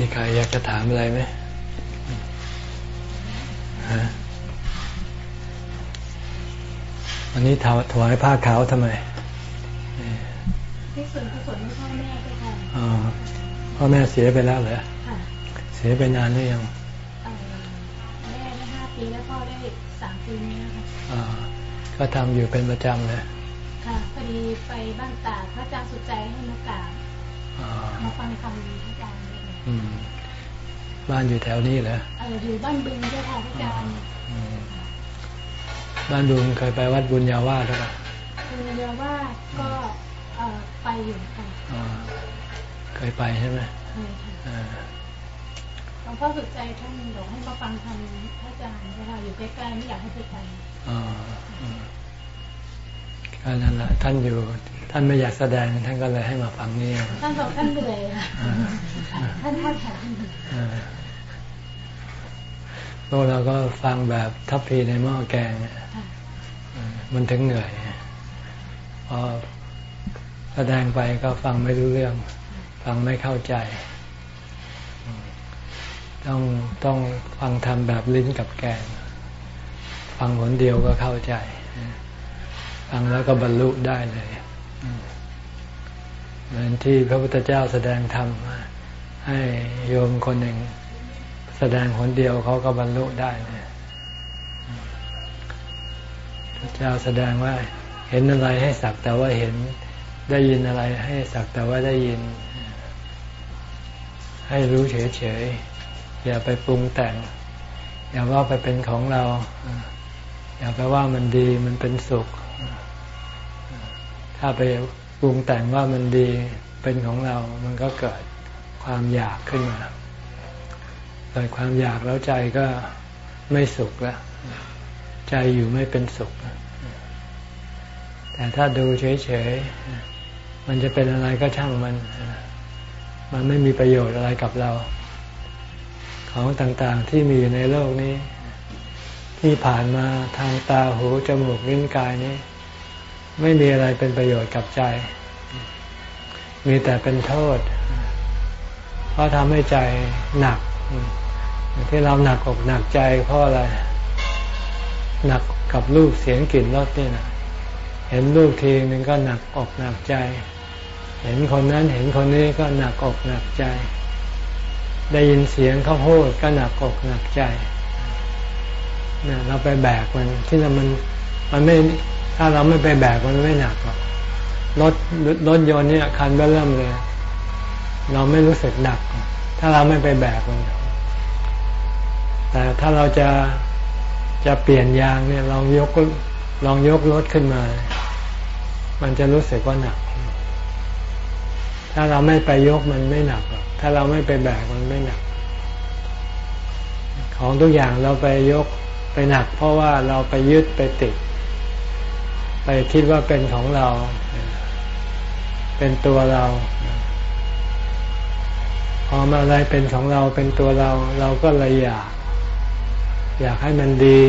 มีใครอยากจะถามอะไรไหมฮะวันนี้ถวายผ้าขาวทำไมที่ส่วนกุศลพ่อแม่ก็ทำพ่อแม่เสียไปแล้วเหรอเสียไปนานหรือยังแม่ได้ห้าปีแล้วพ่อได้สามปีนี้ค่ะก็ทำอยู่เป็นประจำเลยค่ะพอดีไปบ้านตาพระอาจารย์สุดใจให้มากราบมาฟังคำพระอาจารย์ บ้านอยู่แถวนี้เหรอเอออยู่บ้านบึงเจ้าค่ะพระอาจารย์บ้านบึงเคยไปวัดบุญญาวาสหรือเปล่าบุญญาวาสก็ไปอยู่ค่ะเคยไปใช่ไหมเคยค่ะหลวงพ่อสุดใจท่านบอกให้มาฟังธรรมพระอาจารย์เจ้าค่ะอยู่ใกล้ๆไม่อยากให้ไปไกลอ๋อนั่นแหละท่านอยู่ ท่านไม่อยากแสดงท่านก็เลยให้มาฟังนี่ท่านบอกท่านเหนื่อยค่ะท่านท่านแข็งพวกเราก็ฟังแบบทัพพีในหม้อแกงมันถึงเหนื่อยพอแสดงไปก็ฟังไม่รู้เรื่อง ฟังไม่เข้าใจ ต้องต้องฟังทำแบบลิ้นกับแกง ฟังหนเดียวก็เข้าใจ ฟังแล้วก็บรรลุได้เลย เหมือนที่พระพุทธเจ้าแสดงธรรมให้โยมคนหนึ่ง แสดงหนเดียวเขาก็บรรลุได้เนี่ยพระเจ้าแสดงว่า เห็นอะไรให้สักแต่ว่าเห็นได้ยินอะไรให้สักแต่ว่าได้ยิน ให้รู้เฉยๆอย่าไปปรุงแต่ง อย่าว่าไปเป็นของเรา อย่าไปว่ามันดีมันเป็นสุข ถ้าไป ปรุงแต่งว่ามันดีเป็นของเรา มันก็เกิดความอยากขึ้นมาเกิดความอยากแล้วใจก็ไม่สุขแล้วใจอยู่ไม่เป็นสุข แต่ถ้าดูเฉยๆ มันจะเป็นอะไรก็ช่างมัน มันไม่มีประโยชน์อะไรกับเรา ของต่างๆที่มีอยู่ในโลกนี้ ที่ผ่านมาทางตาหูจมูกลิ้นกายนี้ ไม่มีอะไรเป็นประโยชน์กับใจ มีแต่เป็นโทษ เพราะทำให้ใจหนัก ที่เราหนักอกหนักใจเพราะอะไร หนักกับรูปเสียงกลิ่นรสนี่นะเห็นรูปทีนึงก็หนักอกหนักใจ เห็นคนนั้นเห็นคนนี้ก็หนักอกหนักใจ ได้ยินเสียงเขาพูดก็หนักอกหนักใจเนี่ยเราไปแบกมันที่มันมันไม่ ถ้าเราไม่ไปแบกมันไม่หนักหรอกรถรถยนต์เนี่ยคันเริ่มเลย เราไม่รู้สึกหนัก ถ้าเราไม่ไปแบกมันแต่ถ้าเราจะจะเปลี่ยนยางเนี่ยลองยกลองยกรถขึ้นมา มันจะรู้สึกว่าหนัก ถ้าเราไม่ไปยกมันไม่หนักหรอกถ้าเราไม่ไปแบกมันไม่หนัก ของทุกอย่างเราไปยกไปหนัก เพราะว่าเราไปยึดไปติด ไปคิดว่าเป็นของเรา เป็นตัวเราพอมาอะไรเป็นของเราเป็นตัวเรา เราก็เลยอยาก อยากให้มันดี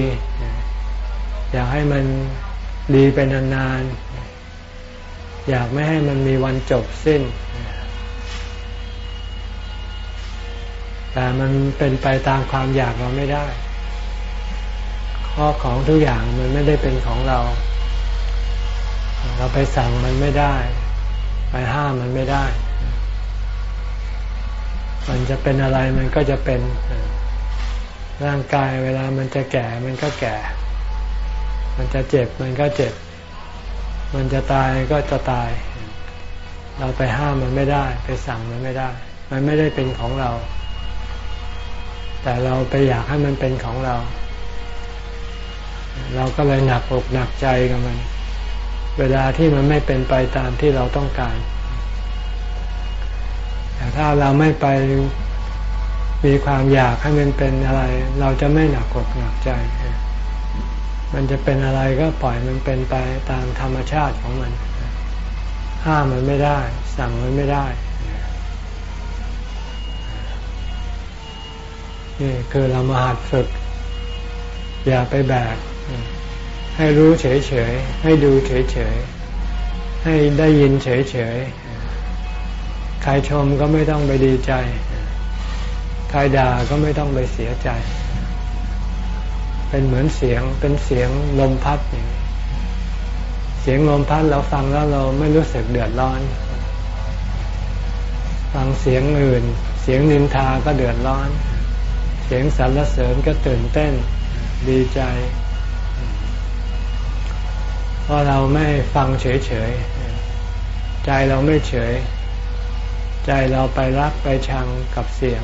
อยากให้มันดีเป็นนานๆอยากไม่ให้มันมีวันจบสิ้น แต่มันเป็นไปตามความอยากเราไม่ได้ ข้อของทุกอย่างมันไม่ได้เป็นของเรา เราไปสั่งมันไม่ได้ ไปห้ามมันไม่ได้ มันจะเป็นอะไรมันก็จะเป็นร่างกายเวลามันจะแก่มันก็แก่ มันจะเจ็บมันก็เจ็บ มันจะตายก็จะตาย เราไปห้ามมันไม่ได้ ไปสั่งมันไม่ได้ มันไม่ได้เป็นของเรา แต่เราไปอยากให้มันเป็นของเรา เราก็เลยหนักอกหนักใจกับมัน เวลาที่มันไม่เป็นไปตามที่เราต้องการ แต่ถ้าเราไม่ไปมีความอยากให้มันเป็นอะไร เราจะไม่หนักอกหนักใจ มันจะเป็นอะไรก็ปล่อยมันเป็นไปตามธรรมชาติของมัน ห้ามมันไม่ได้ สั่งมันไม่ได้นี่คือเรามาหัดฝึก อย่าไปแบก ให้รู้เฉยๆ ให้ดูเฉยๆ ให้ได้ยินเฉยๆ ใครชมก็ไม่ต้องไปดีใจ ใครด่าก็ไม่ต้องไปเสียใจ เป็นเหมือนเสียง เป็นเสียงลมพัดอย่างเสียงลมพัดเราฟังแล้วเราไม่รู้สึกเดือดร้อน ฟังเสียงอื่น เสียงนินทาก็เดือดร้อน เสียงสรรเสริญก็ตื่นเต้น ดีใจ ราะเราไม่ฟังเฉยๆ ใจเราไม่เฉย ใจเราไปรักไปชังกับเสียง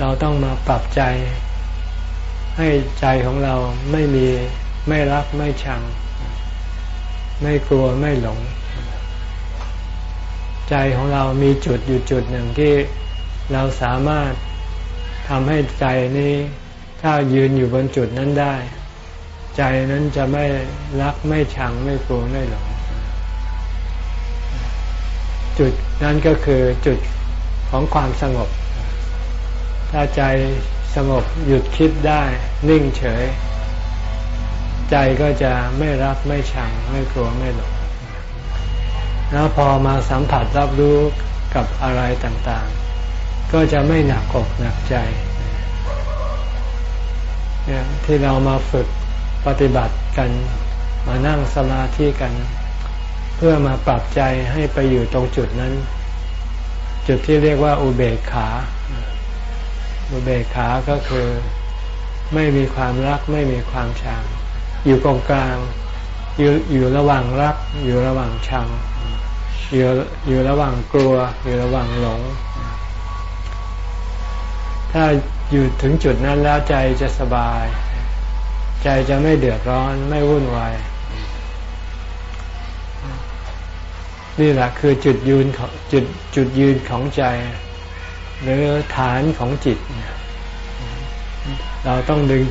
เราต้องมาปรับใจ ให้ใจของเราไม่มีไม่รักไม่ชัง ไม่กลัวไม่หลง ใจของเรามีจุดอยู่จุดหนึ่งที่เราสามารถทำให้ใจนี้ถ้ายืนอยู่บนจุดนั้นได้ ใจนั้นจะไม่รักไม่ชังไม่กลัวไม่หลงจุดนั้นก็คือจุดของความสงบ ถ้าใจสงบหยุดคิดได้นิ่งเฉย ใจก็จะไม่รักไม่ชัง ไม่กลัวไม่หลงแล้วพอมาสัมผัสรับรู้กับอะไรต่างๆ ก็จะไม่หนักอกหนักใจ ที่เรามาฝึก ปฏิบัติกันมานั่งสมาธิกัน เพื่อมาปรับใจให้ไปอยู่ตรงจุดนั้น จุดที่เรียกว่าอุเบกขา อุเบกขาก็คือไม่มีความรักไม่มีความชัง อยู่ตรงกลางอยู่อยู่ระหว่างรัก อยู่ระหว่างชัง อยู่อยู่ระหว่างกลัว อยู่ระหว่างหลง ถ้าอยู่ถึงจุดนั้นแล้วใจจะสบาย ใจจะไม่เดือดร้อนไม่วุ่นวายนี่แหละคือจุดยืนของจุดจุดยืนของใจ หรือฐานของจิต เราต้องดึง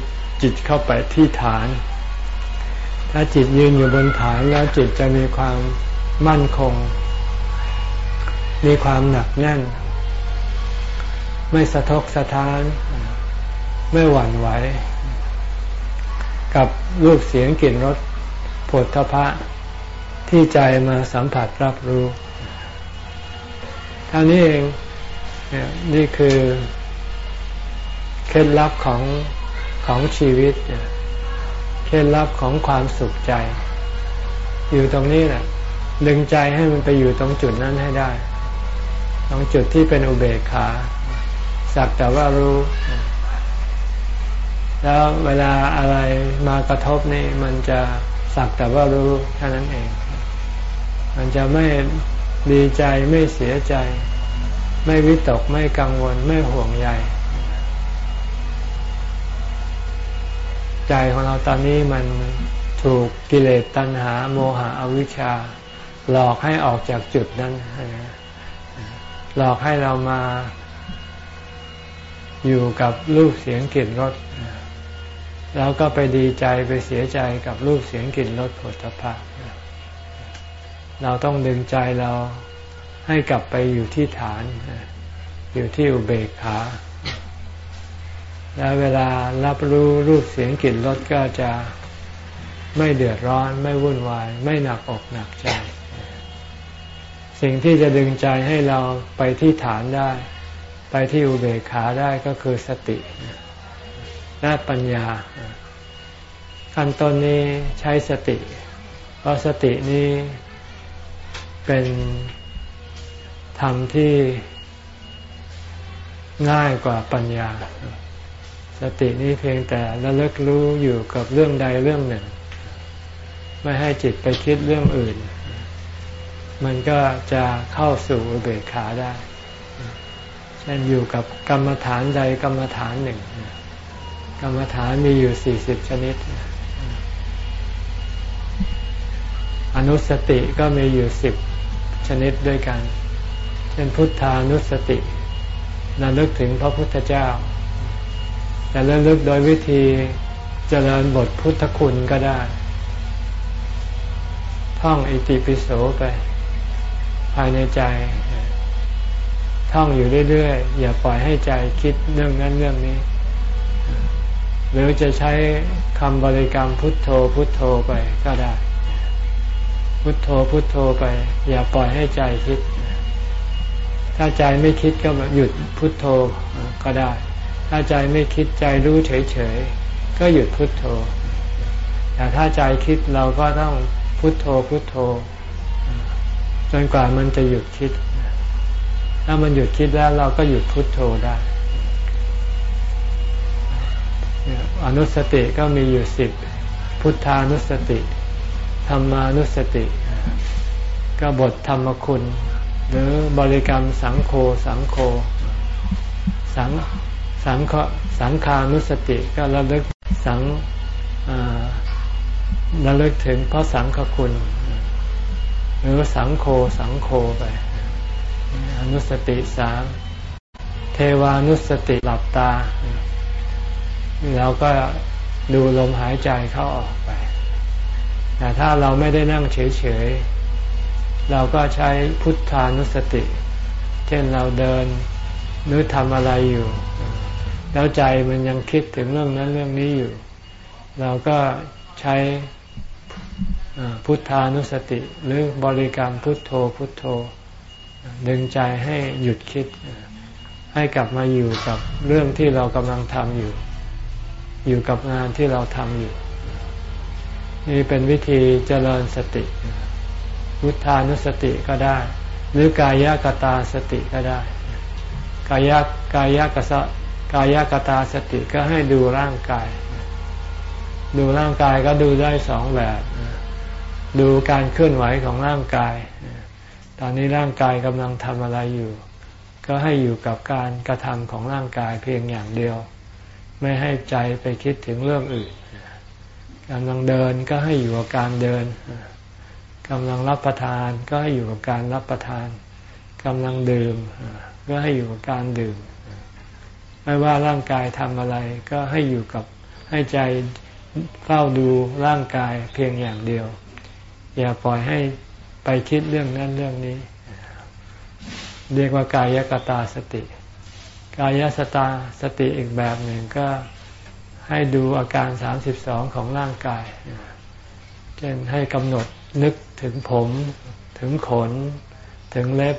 จิตเข้าไปที่ฐาน ถ้าจิตยืนอยู่บนฐานแล้วจิตจะมีความมั่นคง มีความหนักแน่น ไม่สะทกสะท้าน ไม่หวั่นไหว กับรูปเสียงกลิ่นรสผลทพะที่ใจมาสัมผัสรับรู้ท่านี้เองนี่คือเคล็ดลับของของชีวิตเนี่ยเคล็ดลับของความสุขใจ อยู่ตรงนี้แหละดึงใจให้มันไปอยู่ตรงจุดนั้นให้ได้ ตรงจุดที่เป็นอุเบกขา สักแต่ว่ารู้ แล้วเวลาอะไรมากระทบนี่มันจะสักแต่ว่ารู้เท่านั้นเอง มันจะไม่ดีใจไม่เสียใจ ไม่วิตกไม่กังวลไม่ห่วงใยใจของเราตอนนี้มันถูกกิเลสตัณหา โมหะอวิชชา หลอกให้ออกจากจุดนั้น หลอกให้เรามาอยู่กับรูปเสียงกลิ่นรส แล้วก็ไปดีใจไปเสียใจกับรูปเสียงกลิ่นรสผลิตภะเราต้องดึงใจเราให้กลับไปอยู่ที่ฐาน อยู่ที่อุเบกขา แล้วเวลารับรู้รูปเสียงกลิ่นรสก็จะไม่เดือดร้อน ไม่วุ่นวาย ไม่หนักอกหนักใจ สิ่งที่จะดึงใจให้เราไปที่ฐานได้ ไปที่อุเบกขาได้ก็คือสติ และปัญญาขั้นต้นนี้ใช้สติ เพราะสตินี้เป็นธรรมที่ง่ายกว่าปัญญา สตินี้เพียงแต่ระลึกรู้อยู่กับเรื่องใดเรื่องหนึ่ง ไม่ให้จิตไปคิดเรื่องอื่น มันก็จะเข้าสู่อุเบกขาได้เช่นอยู่กับกรรมฐานใดกรรมฐานหนึ่ง กรรมฐานมีอยู่สี่สิบชนิด อนุสติก็มีอยู่สิบชนิดด้วยกัน เช่นพุทธานุสติระลึกถึงพระพุทธเจ้าจะเริ่มลึกโดยวิธีเจริญบทพุทธคุณก็ได้ ท่องอิติปิโสไป ภายในใจ ท่องอยู่เรื่อยๆ อย่าปล่อยให้ใจคิดเรื่องนั้นเรื่องนี้ หรือจะใช้คำบริกรรมพุทโธพุทโธไปก็ได้ พุทโธพุทโธไป อย่าปล่อยให้ใจคิดถถ้าใจไม่คิดก็หยุดพุทโธก็ได้ ถ้าใจไม่คิดใจรู้เฉยๆก็หยุดพุทโธแต่ถ้าใจคิดเราก็ต้องพุทโธพุทโธ จนกว่ามันจะหยุดคิด ถ้ามันหยุดคิดแล้วเราก็หยุดพุทโธได้ อนุสติก็มีอยู่สิบพุทธานุสติ ธรรมานุสติ ก็บทธรรมคุณ หรือบริกรรมสังโฆสังโฆสังสังฆสังขานุสติก็ระลึกสังระลึกถึงพระสังฆคุณ หรือสังโฆสังโฆไป อนุสติสามเทวานุสติหลับตา เราก็ดูลมหายใจเข้าออกไป แต่ถ้าเราไม่ได้นั่งเฉยๆ เราก็ใช้พุทธานุสติ เช่นเราเดินหรือทำอะไรอยู่ แล้วใจมันยังคิดถึงเรื่องนั้นเรื่องนี้อยู่ เราก็ใช้พุทธานุสติหรือบริกรรมพุทโธพุทโธ ดึงใจให้หยุดคิด ให้กลับมาอยู่กับเรื่องที่เรากำลังทำอยู่ อยู่กับงานที่เราทำอยู่ นี่เป็นวิธีเจริญสติวุทานุสติก็ได้ หรือกายกตาสติก็ได้ กายกายกสกายกตาสติก็ให้ดูร่างกาย ดูร่างกายก็ดูได้สองแบบ ดูการเคลื่อนไหวของร่างกาย ตอนนี้ร่างกายกำลังทำอะไรอยู่ ก็ให้อยู่กับการกระทำของร่างกายเพียงอย่างเดียว ไม่ให้ใจไปคิดถึงเรื่องอื่นกำลังเดินก็ให้อยู่กับการเดินกำลังรับประทานก็ให้อยู่กับการรับประทานกำลังดื่มก็ให้อยู่กับการดื่ม ไม่ว่าร่างกายทำอะไร ก็ให้อยู่กับให้ใจเฝ้าดูร่างกายเพียงอย่างเดียว อย่าปล่อยให้ไปคิดเรื่องนั้นเรื่องนี้ เรียกว่ากายกตาสติ กายสตาสติอีกแบบหนึ่งก็ให้ดูอาการสามสิบสองของร่างกาย เช่นให้กำหนดนึกถึงผม ถึงขน ถึงเล็บ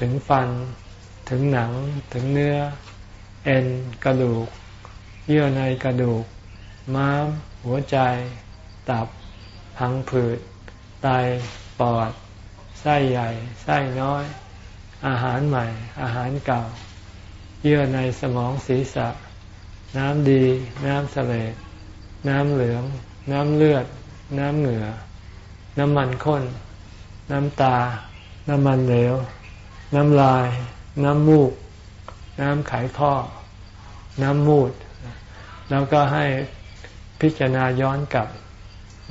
ถึงฟัน ถึงหนัง ถึงเนื้อ เอ็น กระดูก เยื่อในกระดูก ม้าม หัวใจ ตับ พังผืด ไต ปอด ไส้ใหญ่ ไส้น้อย อาหารใหม่ อาหารเก่า เยื่อในสมองศีรษะ น้ำดี น้ำเสลดน้ำเหลือง น้ำเลือด น้ำเหงื่อ น้ำมันข้น น้ำตา น้ำมันเหลว น้ำลาย น้ำมูก น้ำไขข้อ น้ำมูด แล้วก็ให้พิจารณาย้อนกลับ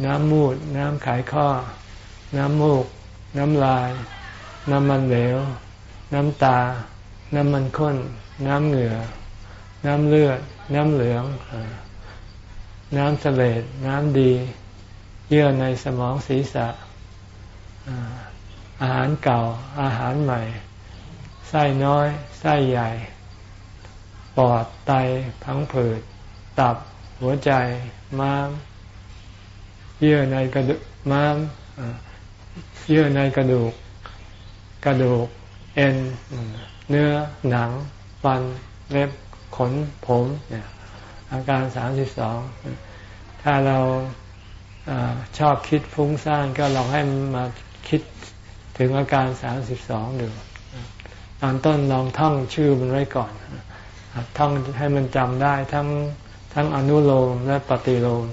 น้ำมูด น้ำไขข้อ น้ำมูก น้ำลาย น้ำมันเหลว น้ำตา น้ำมันข้น น้ำเหงื่อ น้ำเลือด น้ำเหลือง น้ำเสลดน้ำดี เยื่อในสมองศีรษะ อาหารเก่า อาหารใหม่ ไส้น้อย ไส้ใหญ่ ปอด ไต พังผืด ตับ หัวใจ ม้าม เยื่อในกระดูก ม้าม เยื่อในกระดูก กระดูก เอ็น เนื้อ หนัง ฟันเล็บขนผมเนี่ยอาการสามสิบสองถ้าเราอชอบคิดฟุ้งซ่านก็ลองให้มาคิดถึงอาการสามสิบสองดูตอนต้นลองท่องชื่อมันไว้ก่อนท่องให้มันจำได้ทั้งทั้งอนุโลมและปฏิโลม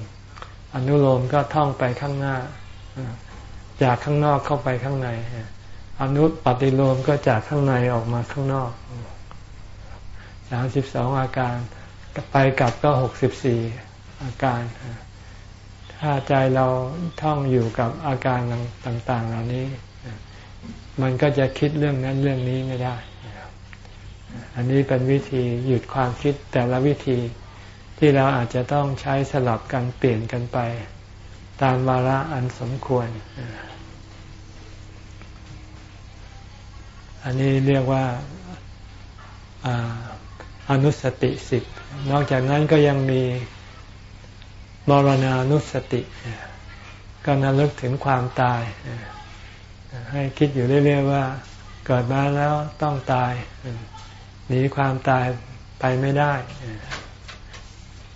อนุโลมก็ท่องไปข้างหน้า จากข้างนอกเข้าไปข้างใน อนุปฏิโลมก็จากข้างในออกมาข้างนอก สามสิบสองอาการไปกลับก็หกสิบสี่อาการ ถ้าใจเราท่องอยู่กับอาการต่าง ๆ เหล่านี้ มันก็จะคิดเรื่องนั้นเรื่องนี้ไม่ได้ อันนี้เป็นวิธีหยุดความคิดแต่ละวิธีที่เราอาจจะต้องใช้สลับกันเปลี่ยนกันไป ตามวาระอันสมควร อันนี้เรียกว่า อนุสติสิบนอกจากนั้นก็ยังมีมรณานุสติ ก็นำลึกถึงความตาย ให้คิดอยู่เรื่อยๆว่า เกิดมาแล้วต้องตาย หนีความตายไปไม่ได้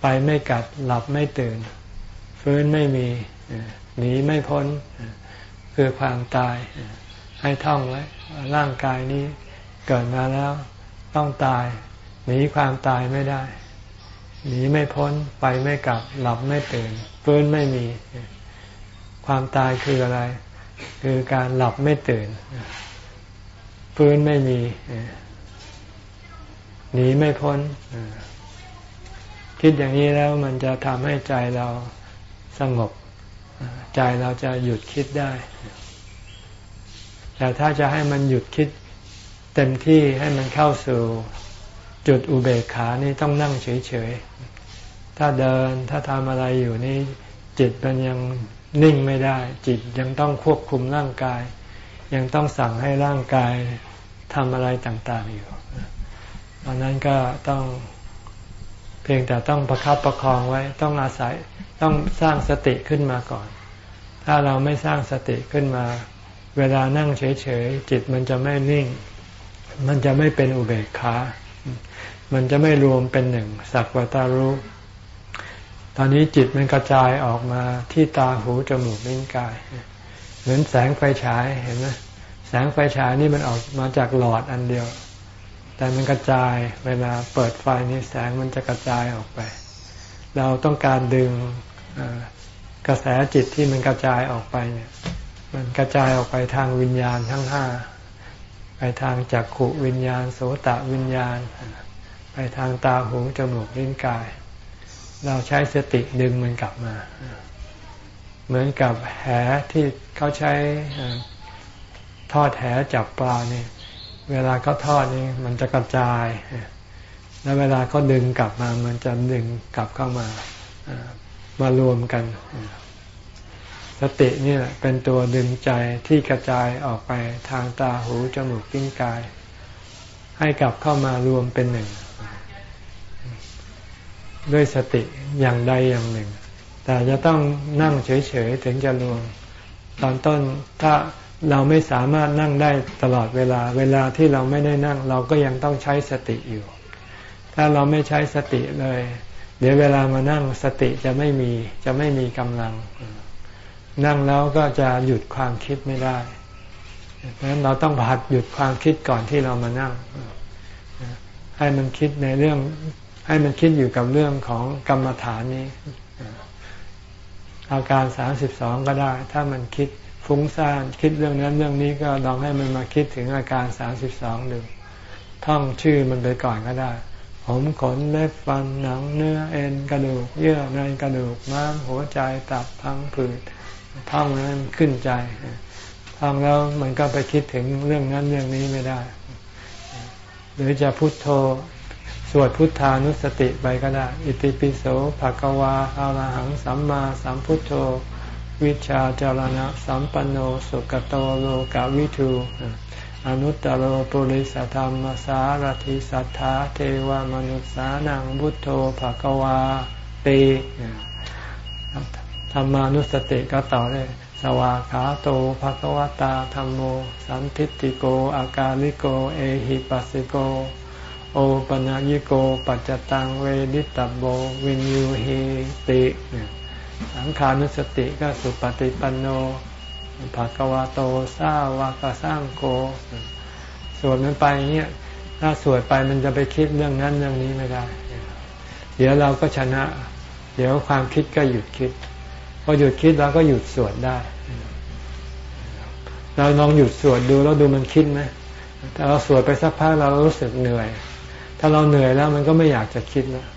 ไปไม่กัดหลับไม่ตื่น ฟื้นไม่มีหนีไม่พ้น คือความตาย ให้ท่องไว้ร่างกายนี้เกิดมาแล้วต้องตาย นีความตายไม่ได้ หนีไม่พ้นไปไม่กลับ หลับไม่ตื่นฟื้นไม่มี ความตายคืออะไร คือการหลับไม่ตื่นฟื้นไม่มีหนีไม่พ้นคิดอย่างนี้แล้วมันจะทำให้ใจเราสงบ ใจเราจะหยุดคิดได้ แต่ถ้าจะให้มันหยุดคิดเต็มที่ให้มันเข้าสู่ จุดอุเบกขานี่ต้องนั่งเฉยๆ ถ้าเดินถ้าทำอะไรอยู่นี่จิตมันยังนิ่งไม่ได้ จิตยังต้องควบคุมร่างกาย ยังต้องสั่งให้ร่างกายทำอะไรต่างๆอยู่ตอนนั้นก็ต้องเพียงแต่ต้องประคับประคองไว้ ต้องอาศัยต้องสร้างสติขึ้นมาก่อน ถ้าเราไม่สร้างสติขึ้นมา เวลานั่งเฉยๆ จิตมันจะไม่นิ่ง มันจะไม่เป็นอุเบกขา มันจะไม่รวมเป็นหนึ่งสักวัตารู้ ตอนนี้จิตมันกระจายออกมาที่ตาหูจมูกลิ้นกาย เหมือนแสงไฟฉายเห็นไหมแสงไฟฉายนี่มันออกมาจากหลอดอันเดียว แต่มันกระจายเวลาเปิดไฟนี่แสงมันจะกระจายออกไป เราต้องการดึงกระแสจิตที่มันกระจายออกไปเนี่ย มันกระจายออกไปทางวิญญาณทั้งห้าไปทางจักขุวิญญาณ โสตะวิญญาณ ไปทางตาหูจมูกลิ้นกาย เราใช้สติดึงมันกลับมา เหมือนกับแหที่เขาใช้ทอดแหจับปลาเนี่ยเวลาเขาทอดนี่มันจะกระจาย แล้วเวลาเขาดึงกลับมา มันจะดึงกลับเข้ามามารวมกัน สตินี่แหละเป็นตัวดึงใจที่กระจายออกไปทางตาหูจมูกลิ้นกาย ให้กลับเข้ามารวมเป็นหนึ่ง ด้วยสติอย่างใดอย่างหนึ่ง แต่จะต้องนั่งเฉยๆถึงจะรวม ตอนต้นถ้าเราไม่สามารถนั่งได้ตลอดเวลา เวลาที่เราไม่ได้นั่ง เราก็ยังต้องใช้สติอยู่ ถ้าเราไม่ใช้สติเลย เดี๋ยวเวลามานั่งสติจะไม่มีจะไม่มีกำลัง นั่งแล้วก็จะหยุดความคิดไม่ได้เพราะฉะนั้นเราต้องผัดหยุดความคิดก่อนที่เรามานั่ง ให้มันคิดในเรื่อง ให้มันคิดอยู่กับเรื่องของกรรมฐานนี้ อาการสามสิบสองก็ได้ ถ้ามันคิดฟุ้งซ่านคิดเรื่องนั้นเรื่องนี้ก็ลองให้มันมาคิดถึงอาการสามสิบสองดูท่องชื่อมันไปก่อนก็ได้ ผมขนเล็บฟันหนังเนื้อเอ็นกระดูก เยื่อในกระดูกม้ามหัวใจตับพังผืดท่องนั้นขึ้นใจท่องแล้วมันก็ไปคิดถึงเรื่องนั้นเรื่องนี้ไม่ได้ หรือจะพุโทโธ สวดพุทธานุสติไปก็ได้ อิติปิโสภะกวาอาลหังสัมมาสัมพุทโธ วิชาจารณะสัมปันโนสุคะโตโลกะวิทูอนุตตะโรปุริสะทัมมะสาระถิสัตถาเทวะมะนุสสานัง พุทโธภะคะวาติ ธรรมานุสติก็ต่อได้สวากขาโตภะคะวะตาธัมโม สันทิฏฐิโกอะกาลิโก เอหิปัสสิโก โอปะนะยิโกปัจจัตตังเวทิตัพโพ วิญญูหิติสังขานุสติก็สุปฏิปันโนภะกวาโตสาวากสร้างโกสวดมันไปเงี้ยถ้าสวดไปมันจะไปคิดเรื่องนั้นเรื่องนี้ไม่ได้ เดี๋ยวเราก็ชนะ เดี๋ยวความคิดก็หยุดคิด พอหยุดคิดเราก็หยุดสวดได้ เราลองหยุดสวดดูแล้วดูมันคิดไหมถ้าเราสวดไปสักพักเรารู้สึกเหนื่อย ถ้าเราเหนื่อยแล้วมันก็ไม่อยากจะคิดแล้ว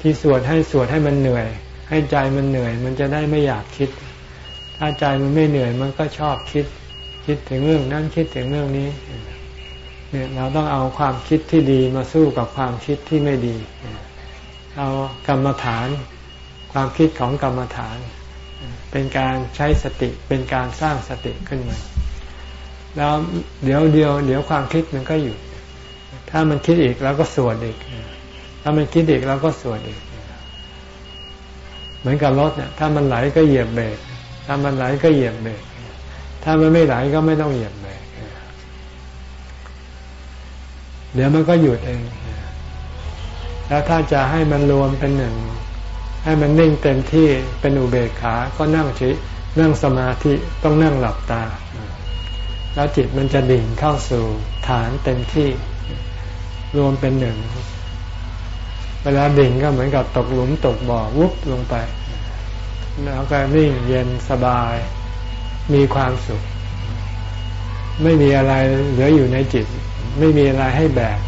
ที่สวดให้สวดให้มันเหนื่อย ให้ใจมันเหนื่อย มันจะได้ไม่อยากคิด ถ้าใจมันไม่เหนื่อยมันก็ชอบคิด คิดถึงเรื่องนั้นคิดถึงเรื่องนี้เนี่ยเราต้องเอาความคิดที่ดีมาสู้กับความคิดที่ไม่ดี เอากรรมฐาน ความคิดของกรรมฐาน เป็นการใช้สติเป็นการสร้างสติขึ้นมาแล้วเดี๋ยวเดียว เดี๋ยวความคิดมันก็หยุด ถ้ามันคิดอีกแล้วก็สวดอีก ถ้ามันคิดอีกแล้วก็สวดอีก เหมือนกับรถเนี่ย ถ้ามันไหลก็เหยียบเบรก ถ้ามันไหลก็เหยียบเบรก ถ้ามันไม่ไหลก็ไม่ต้องเหยียบเบรก เดี๋ยวมันก็หยุดเอง แล้วถ้าจะให้มันรวมเป็นหนึ่ง ให้มันนิ่งเต็มที่เป็นอุเบกขา ก็นั่งเฉยนั่งสมาธิต้องนั่งหลับตา แล้วจิตมันจะดิ่งเข้าสู่ฐานเต็มที่ รวมเป็นหนึ่ง เวลาดิ่งก็เหมือนกับตกหลุมตกบ่อวุบลงไป แล้วก็นิ่งเย็นสบาย มีความสุข ไม่มีอะไรเหลืออยู่ในจิต ไม่มีอะไรให้แบก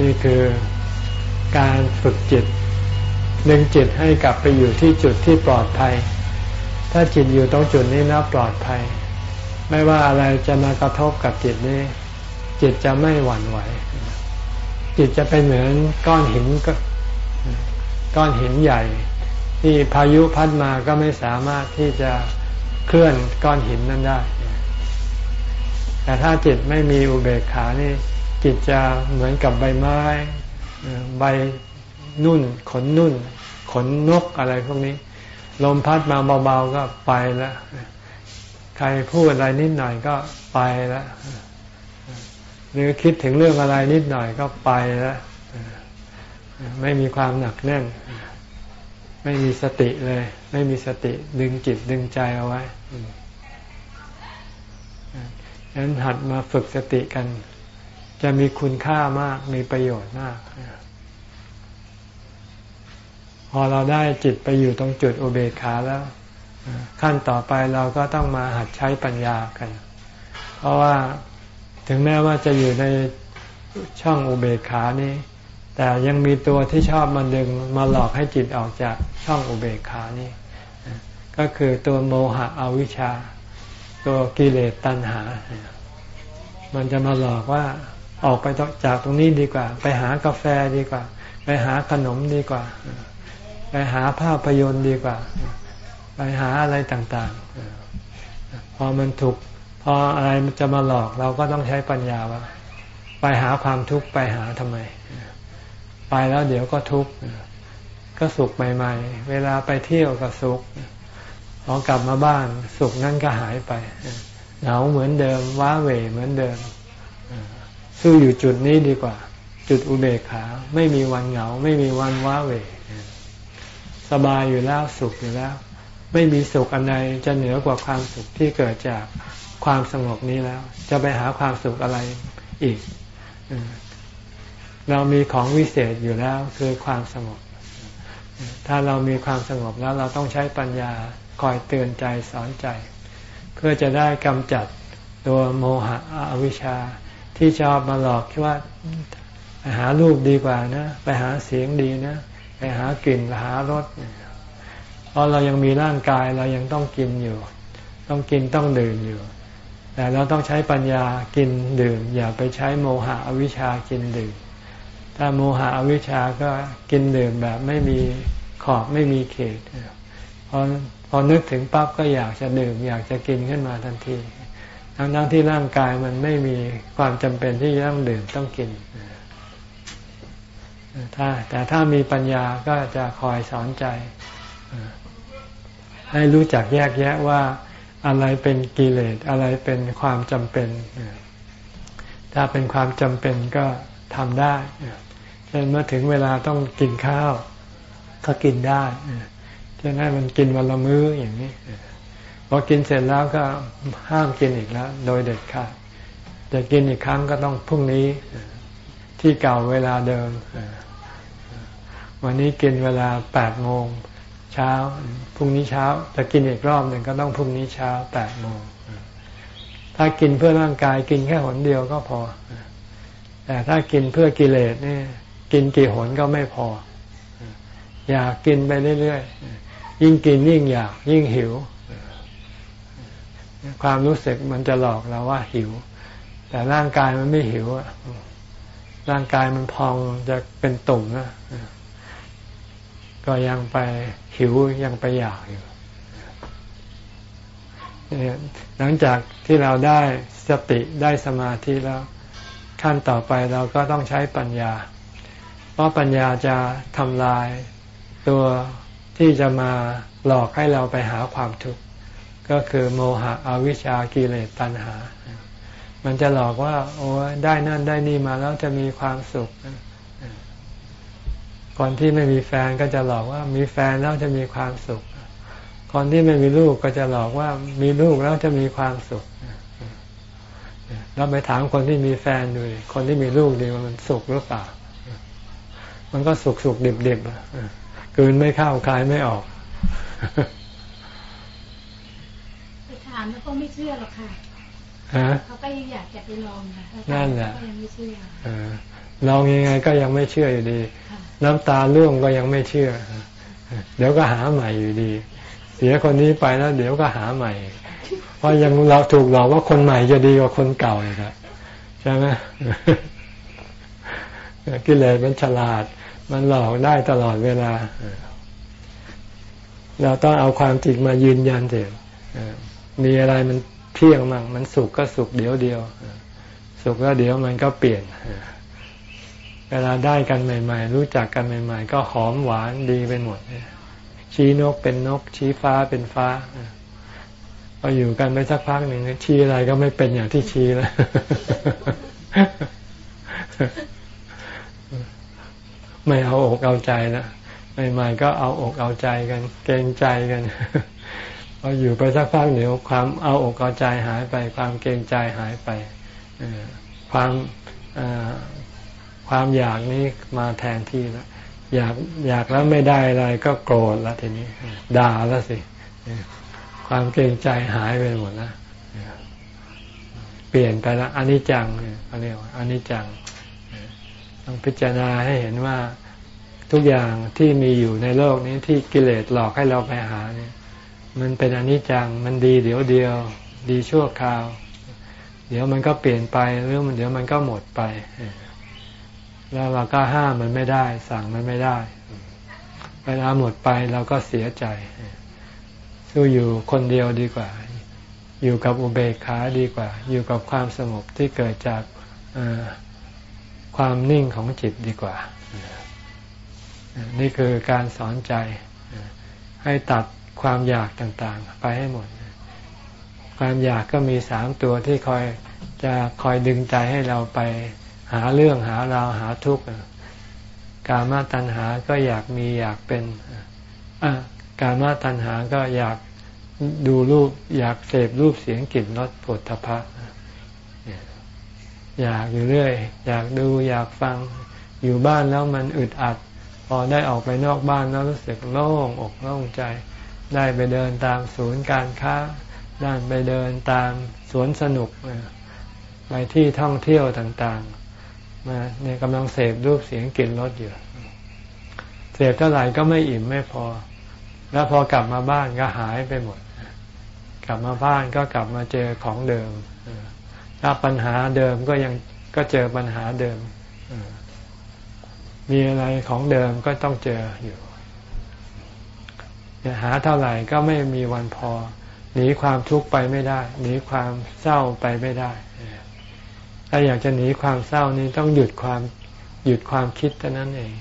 นี่คือการฝึกจิตดึงจิตให้กลับไปอยู่ที่จุดที่ปลอดภัย ถ้าจิตอยู่ตรงจุดนี้นะปลอดภัย ไม่ว่าอะไรจะมากระทบกับจิตนี้ จิตจะไม่หวั่นไหว จิตจะเป็นเหมือนก้อนหินก้อนหินใหญ่ ที่พายุพัดมาก็ไม่สามารถที่จะเคลื่อนก้อนหินนั้นได้ แต่ถ้าจิตไม่มีอุเบกขานี่ จิตจะเหมือนกับใบไม้ ใบนุ่น ขนนุ่น ขนนกอะไรพวกนี้ ลมพัดมาเบาๆก็ไปแล้ว ใครพูดอะไรนิดหน่อยก็ไปแล้ว หรือคิดถึงเรื่องอะไรนิดหน่อยก็ไปแล้วไม่มีความหนักแน่น ไม่มีสติเลย ไม่มีสติดึงจิตดึงใจเอาไว้ฉะนั้นหัดมาฝึกสติกัน จะมีคุณค่ามากมีประโยชน์มาก พอเราได้จิตไปอยู่ตรงจุดอุเบกขาแล้ว ขั้นต่อไปเราก็ต้องมาหัดใช้ปัญญากัน เพราะว่า ถึงแม้ว่าจะอยู่ในช่องอุเบกขานี้ แต่ยังมีตัวที่ชอบมันดึงมาหลอกให้จิตออกจากช่องอุเบกขานี้ ก็คือตัวโมหะอวิชชา ตัวกิเลสตัณหา มันจะมาหลอกว่าออกไปจากตรงนี้ดีกว่า ไปหากาแฟดีกว่า ไปหาขนมดีกว่า ไปหาภาพยนตร์ดีกว่า ไปหาอะไรต่างๆ พอมันถูก พออะไรจะมาหลอกเราก็ต้องใช้ปัญญาว่า ไปหาความทุกข์ไปหาทำไม ไปแล้วเดี๋ยวก็ทุกข์ก็สุขใหม่ ๆ เวลาไปเที่ยวก็สุขพอกลับมาบ้านสุขนั่นก็หายไปเหงาเหมือนเดิม ว้าเหวเหมือนเดิมสู้อยู่จุดนี้ดีกว่า จุดอุเบกขา ไม่มีวันเหงา ไม่มีวันว้าเหวสบายอยู่แล้วสุขอยู่แล้ว ไม่มีสุขอันใดจะเหนือกว่าความสุขที่เกิดจาก ความสงบนี้แล้ว จะไปหาความสุขอะไรอีก เรามีของวิเศษอยู่แล้วคือความสงบ ถ้าเรามีความสงบแล้วเราต้องใช้ปัญญาคอยเตือนใจสอนใจ เพื่อจะได้กำจัดตัวโมหะอวิชชาที่ชอบมาหลอกคิดว่าไปหาลูกดีกว่านะ ไปหาเสียงดีนะ ไปหากลิ่นหารสเพราะเรายังมีร่างกายเรายังต้องกินอยู่ ต้องกินต้องดื่มอยู่ แต่เราต้องใช้ปัญญากินดื่ม อย่าไปใช้โมหะอวิชชากินดื่ม ถ้าโมหะอวิชชาก็กินดื่มแบบไม่มีขอบไม่มีเขตพอพอนึกถึงปั๊บก็อยากจะดื่ม อยากจะกินขึ้นมาทันที ทั้งทั้งที่ร่างกายมันไม่มีความจำเป็นที่จะต้องดื่มต้องกินถ้าแต่ถ้ามีปัญญาก็จะคอยสอนใจ ให้รู้จักแยกแยะว่า อะไรเป็นกิเลสอะไรเป็นความจำเป็น ถ้าเป็นความจำเป็นก็ทำได้เช่นเมื่อถึงเวลาต้องกินข้าวก็กินได้เช่นให้มันกินวันละมื้ออย่างนี้พอกินเสร็จแล้วก็ห้ามกินอีกแล้ว โดยเด็ดขาดจะกินอีกครั้งก็ต้องพรุ่งนี้ที่เก่าเวลาเดิมวันนี้กินเวลาแปดโมง เช้าพรุ่งนี้เช้าจะกินอีกรอบหนึ่งก็ต้องพรุ่งนี้เช้าแปดโมงถ้ากินเพื่อร่างกายกินแค่หนเดียวก็พอ แต่ถ้ากินเพื่อกิเลสนี่กินกี่หนก็ไม่พอ อยากกินไปเรื่อยๆยิ่งกินยิ่งอยากยิ่งหิว ความรู้สึกมันจะหลอกเราว่าหิว แต่ร่างกายมันไม่หิวร่างกายมันพองจะเป็นตุ่มนะ ก็ยังไปหิวยังไปอยากอยู่หลังจากที่เราได้สติได้สมาธิแล้วขั้นต่อไปเราก็ต้องใช้ปัญญา เพราะปัญญาจะทำลายตัวที่จะมาหลอกให้เราไปหาความทุกข์ก็คือโมหะอวิชชากิเลสตัณหา มันจะหลอกว่า โอ้ได้นั่นได้นี่มาแล้วจะมีความสุข คนที่ไม่มีแฟนก็จะหลอกว่ามีแฟนแล้วจะมีความสุข คนที่ไม่มีลูกก็จะหลอกว่ามีลูกแล้วจะมีความสุขเราไปถามคนที่มีแฟนดูคนที่มีลูกดีมันสุขหรือเปล่า มันก็สุขสุขดิบดิบกืนไม่เข้าคลายไม่ออกไปถามแล้วก็ไม่เชื่อหรอกค่ะเขาก็ยังอยากจะไปลองค่ะนั่นแหละก็ยังไม่เชื่อลองยังไงก็ยังไม่เชื่ออยู่ดี น้ำตาล่วงก็ยังไม่เชื่อ เดี๋ยวก็หาใหม่อยู่ดี เสียคนนี้ไปแล้ว เดี๋ยวก็หาใหม่ เพราะยังเราถูกหลอกว่าคนใหม่จะดีกว่าคนเก่าเลยครับใช่ไหมกิเลสมันฉลาด มันหลอกได้ตลอดเวลา เราต้องเอาความจริงมายืนยันเถอะมีอะไรมันเที่ยงมั่งมันสุขก็สุขเดียวเดียว สุขแล้วเดี๋ยวมันก็เปลี่ยน เวลาได้กันใหม่ ๆ รู้จักกันใหม่ ๆ ก็หอมหวานดีไปหมดชี้นกเป็นนก ชี้ฟ้าเป็นฟ้าพออยู่กันไปสักพักหนึ่งชี้อะไรก็ไม่เป็นอย่างที่ชี้แล้วไม่เอาอกเอาใจแล้วใหม่ๆก็เอาอกเอาใจกัน เกรงใจกันพออยู่ไปสักพักเดี๋ยวความเอาอกเอาใจหายไป ความเกรงใจหายไปความ ความอยากนี้มาแทนที่แล้วอยากอยากแล้วไม่ได้อะไรก็โกรธแล้วทีนี้ด่าแล้วสิ ความเกรงใจหายไปหมดแล้วเปลี่ยนไปแล้วอันนี้จังเขาเรียกว่าอันนี้จังต้องพิจารณาให้เห็นว่าทุกอย่างที่มีอยู่ในโลกนี้ที่กิเลสหลอกให้เราไปหาเนี่ย มันเป็นอนิจจังมันดีเดี๋ยวเดียว ดีชั่วคราว เดี๋ยวมันก็เปลี่ยนไปหรือมันเดี๋ยวมันก็หมดไป แล้วเราก็ห้ามมันไม่ได้ สั่งมันไม่ได้ เวลาหมดไปเราก็เสียใจสู้อยู่คนเดียวดีกว่า อยู่กับอุเบกขาดีกว่า อยู่กับความสงบที่เกิดจากความนิ่งของจิตดีกว่า นี่คือการสอนใจให้ตัดความอยากต่างๆ ไปให้หมด ความอยากก็มีสามตัวที่คอยจะคอยดึงใจให้เราไป หาเรื่องหาราวหาทุกข์กามาตัณหาก็อยากมีอยากเป็นกามาตัณหาก็อยากดูรูป อยากเสพรูปเสียงกลิ่นรสผลทพะอยากอยู่เรื่อย อยากดูอยากฟังอยู่บ้านแล้วมันอึดอัด พอได้ออกไปนอกบ้านแล้วรู้สึกโล่งอกโล่งใจ ได้ไปเดินตามศูนย์การค้าด้านไปเดินตามสวนสนุกไปที่ท่องเที่ยวต่างๆ มาเนี่ยกำลังเสพรูปเสียงกลิ่นรสอยู่เสพเท่าไหร่ก็ไม่อิ่มไม่พอ แล้วพอกลับมาบ้านก็หายไปหมด กลับมาบ้านก็กลับมาเจอของเดิมถ้าปัญหาเดิมก็ยังก็เจอปัญหาเดิมมีอะไรของเดิมก็ต้องเจออยู่หาเท่าไหร่ก็ไม่มีวันพอ หนีความทุกข์ไปไม่ได้ หนีความเศร้าไปไม่ได้ ถ้าอยากจะหนีความเศร้านี้ต้องหยุดความหยุดความคิดเท่านั้นเอง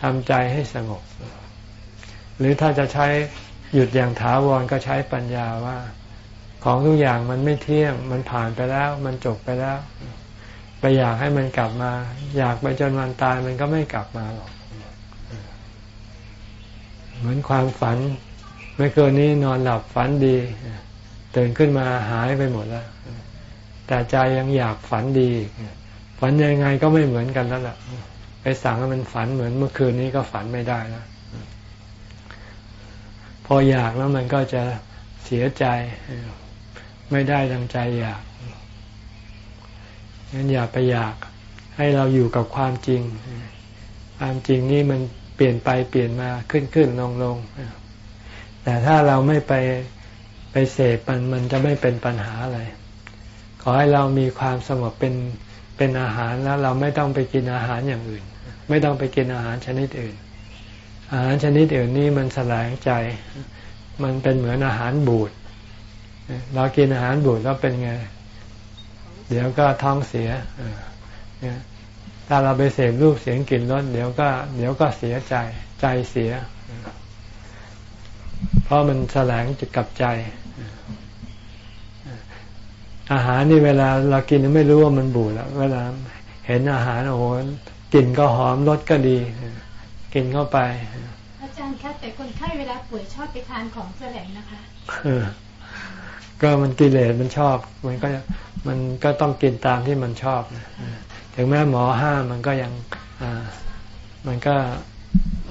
ทำใจให้สงบ หรือถ้าจะใช้หยุดอย่างถาวรก็ใช้ปัญญาว่า ของทุกอย่างมันไม่เที่ยง มันผ่านไปแล้ว มันจบไปแล้ว ไปอยากให้มันกลับมา อยากไปจนวันตายมันก็ไม่กลับมาหรอกเหมือนความฝันไม่เกินนี้นอนหลับฝันดีตื่นขึ้นมาหายไปหมดแล้ว แต่ใจยังอยากฝันดีฝันยังไงก็ไม่เหมือนกันแล้วล่ะไปสั่งให้มันฝันเหมือนเมื่อคืนนี้ก็ฝันไม่ได้แล้วพออยากแล้วมันก็จะเสียใจไม่ได้ดังใจอยากงั้นอย่าไปอยากให้เราอยู่กับความจริง ความจริงนี่มันเปลี่ยนไปเปลี่ยนมาขึ้นขึ้นลงลงแต่ถ้าเราไม่ไปไปเสพมันมันจะไม่เป็นปัญหาอะไร ขอให้เรามีความสงบเป็นเป็นอาหารแล้วเราไม่ต้องไปกินอาหารอย่างอื่น ไม่ต้องไปกินอาหารชนิดอื่น อาหารชนิดอื่นนี่มันแสลงใจ มันเป็นเหมือนอาหารบูดเรากินอาหารบูดแล้วเป็นไง เดี๋ยวก็ท้องเสียถ้าเราไปเสพรูปเสียงกลิ่นรสเดี๋ยวก็ เดี๋ยวก็เสียใจใจเสีย เพราะมันแสลงจิตกับใจ อาหารนี่เวลาเรากินไม่รู้ว่ามันบูดแล้วเวลาเห็นอาหารโอ้โหกลิ่นก็หอมรสก็ดี กินเข้าไป อาจารย์คะแต่คนไข้เวลาป่วยชอบไปทานของแสลงนะคะก็มันกิเลสมันชอบ มันก็มันก็ต้องกินตามที่มันชอบถึงแม้หมอห้ามมันก็ยังมันก็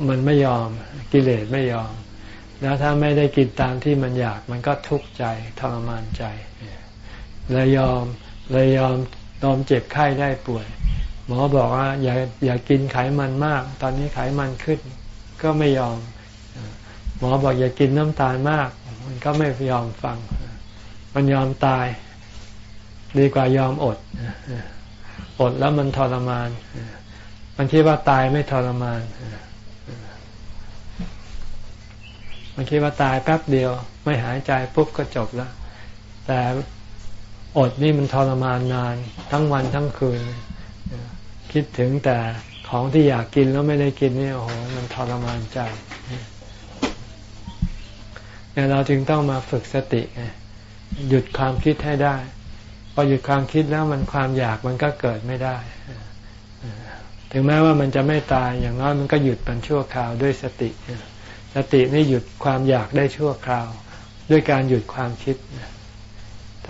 มันไม่ยอมกิเลสไม่ยอม แล้วถ้าไม่ได้กินตามที่มันอยาก มันก็ทุกข์ใจทรมานใจ เลยยอมเลยยอมยอมเจ็บไข้ได้ป่วย หมอบอกว่าอย่าอย่ากินไขมันมาก ตอนนี้ไขมันขึ้น ก็ไม่ยอม หมอบอกอย่ากินน้ำตาลมาก มันก็ไม่ยอมฟัง มันยอมตาย ดีกว่ายอมอด อดแล้วมันทรมาน มันคิดว่าตายไม่ทรมาน มันคิดว่าตายแป๊บเดียว ไม่หายใจปุ๊บก็จบแล้วแต่ อดนี่มันทรมานนาน ทั้งวันทั้งคืน คิดถึงแต่ของที่อยากกินแล้วไม่ได้กินนี่โอ้โหมันทรมานใจเนี่ยเราจึงต้องมาฝึกสติหยุดความคิดให้ได้ พอหยุดความคิดแล้วมันความอยากมันก็เกิดไม่ได้ ถึงแม้ว่ามันจะไม่ตายอย่างน้อยมันก็หยุดมันชั่วคราวด้วยสติ สตินี่หยุดความอยากได้ชั่วคราว ด้วยการหยุดความคิด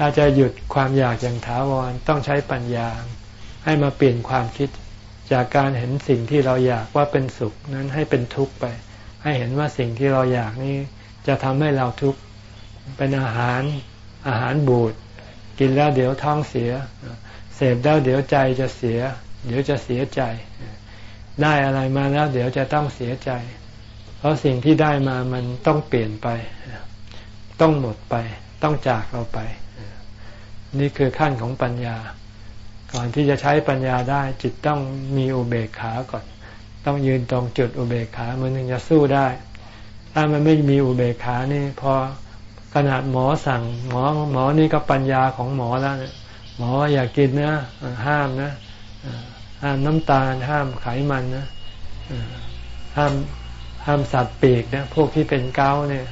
ถ้าจะหยุดความอยากอย่างถาวรต้องใช้ปัญญา ให้มาเปลี่ยนความคิด จากการเห็นสิ่งที่เราอยากว่าเป็นสุขนั้นให้เป็นทุกข์ไป ให้เห็นว่าสิ่งที่เราอยากนี้จะทำให้เราทุกข์เป็นอาหารอาหารบูดกินแล้วเดี๋ยวท้องเสีย เสพแล้วเดี๋ยวใจจะเสีย เดี๋ยวจะเสียใจ ได้อะไรมาแล้วเดี๋ยวจะต้องเสียใจ เพราะสิ่งที่ได้มามันต้องเปลี่ยนไป ต้องหมดไป ต้องจากเราไป นี่คือขั้นของปัญญา ก่อนที่จะใช้ปัญญาได้ จิตต้องมีอุเบกขาก่อน ต้องยืนตรงจุดอุเบกขามันถึงจะสู้ได้ ถ้ามันไม่มีอุเบกขานี่พอขนาดหมอสั่ง หมอหมอนี่ก็ปัญญาของหมอแล้วเนี่ยหมออยากกินนะห้ามนะห้ามน้ำตาล ห้ามไขมันนะห้ามห้ามสัตว์ปีกนะพวกที่เป็นเกาเนี่ย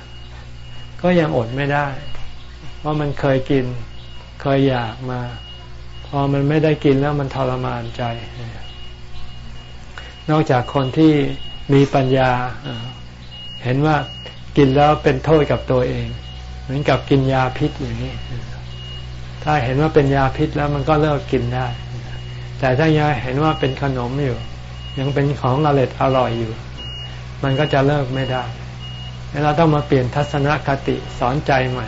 ก็ยังอดไม่ได้ เพราะมันเคยกิน เคยอยากมา พอมันไม่ได้กินแล้วมันทรมานใจ นอกจากคนที่มีปัญญา เห็นว่ากินแล้วเป็นโทษกับตัวเอง เหมือนกับกินยาพิษอย่างนี้ ถ้าเห็นว่าเป็นยาพิษแล้วมันก็เลิกกินได้ แต่ถ้ายังเห็นว่าเป็นขนมอยู่ ยังเป็นของอร่อยอร่อยอยู่ มันก็จะเลิกไม่ได้เราต้องมาเปลี่ยนทัศนคติสอนใจใหม่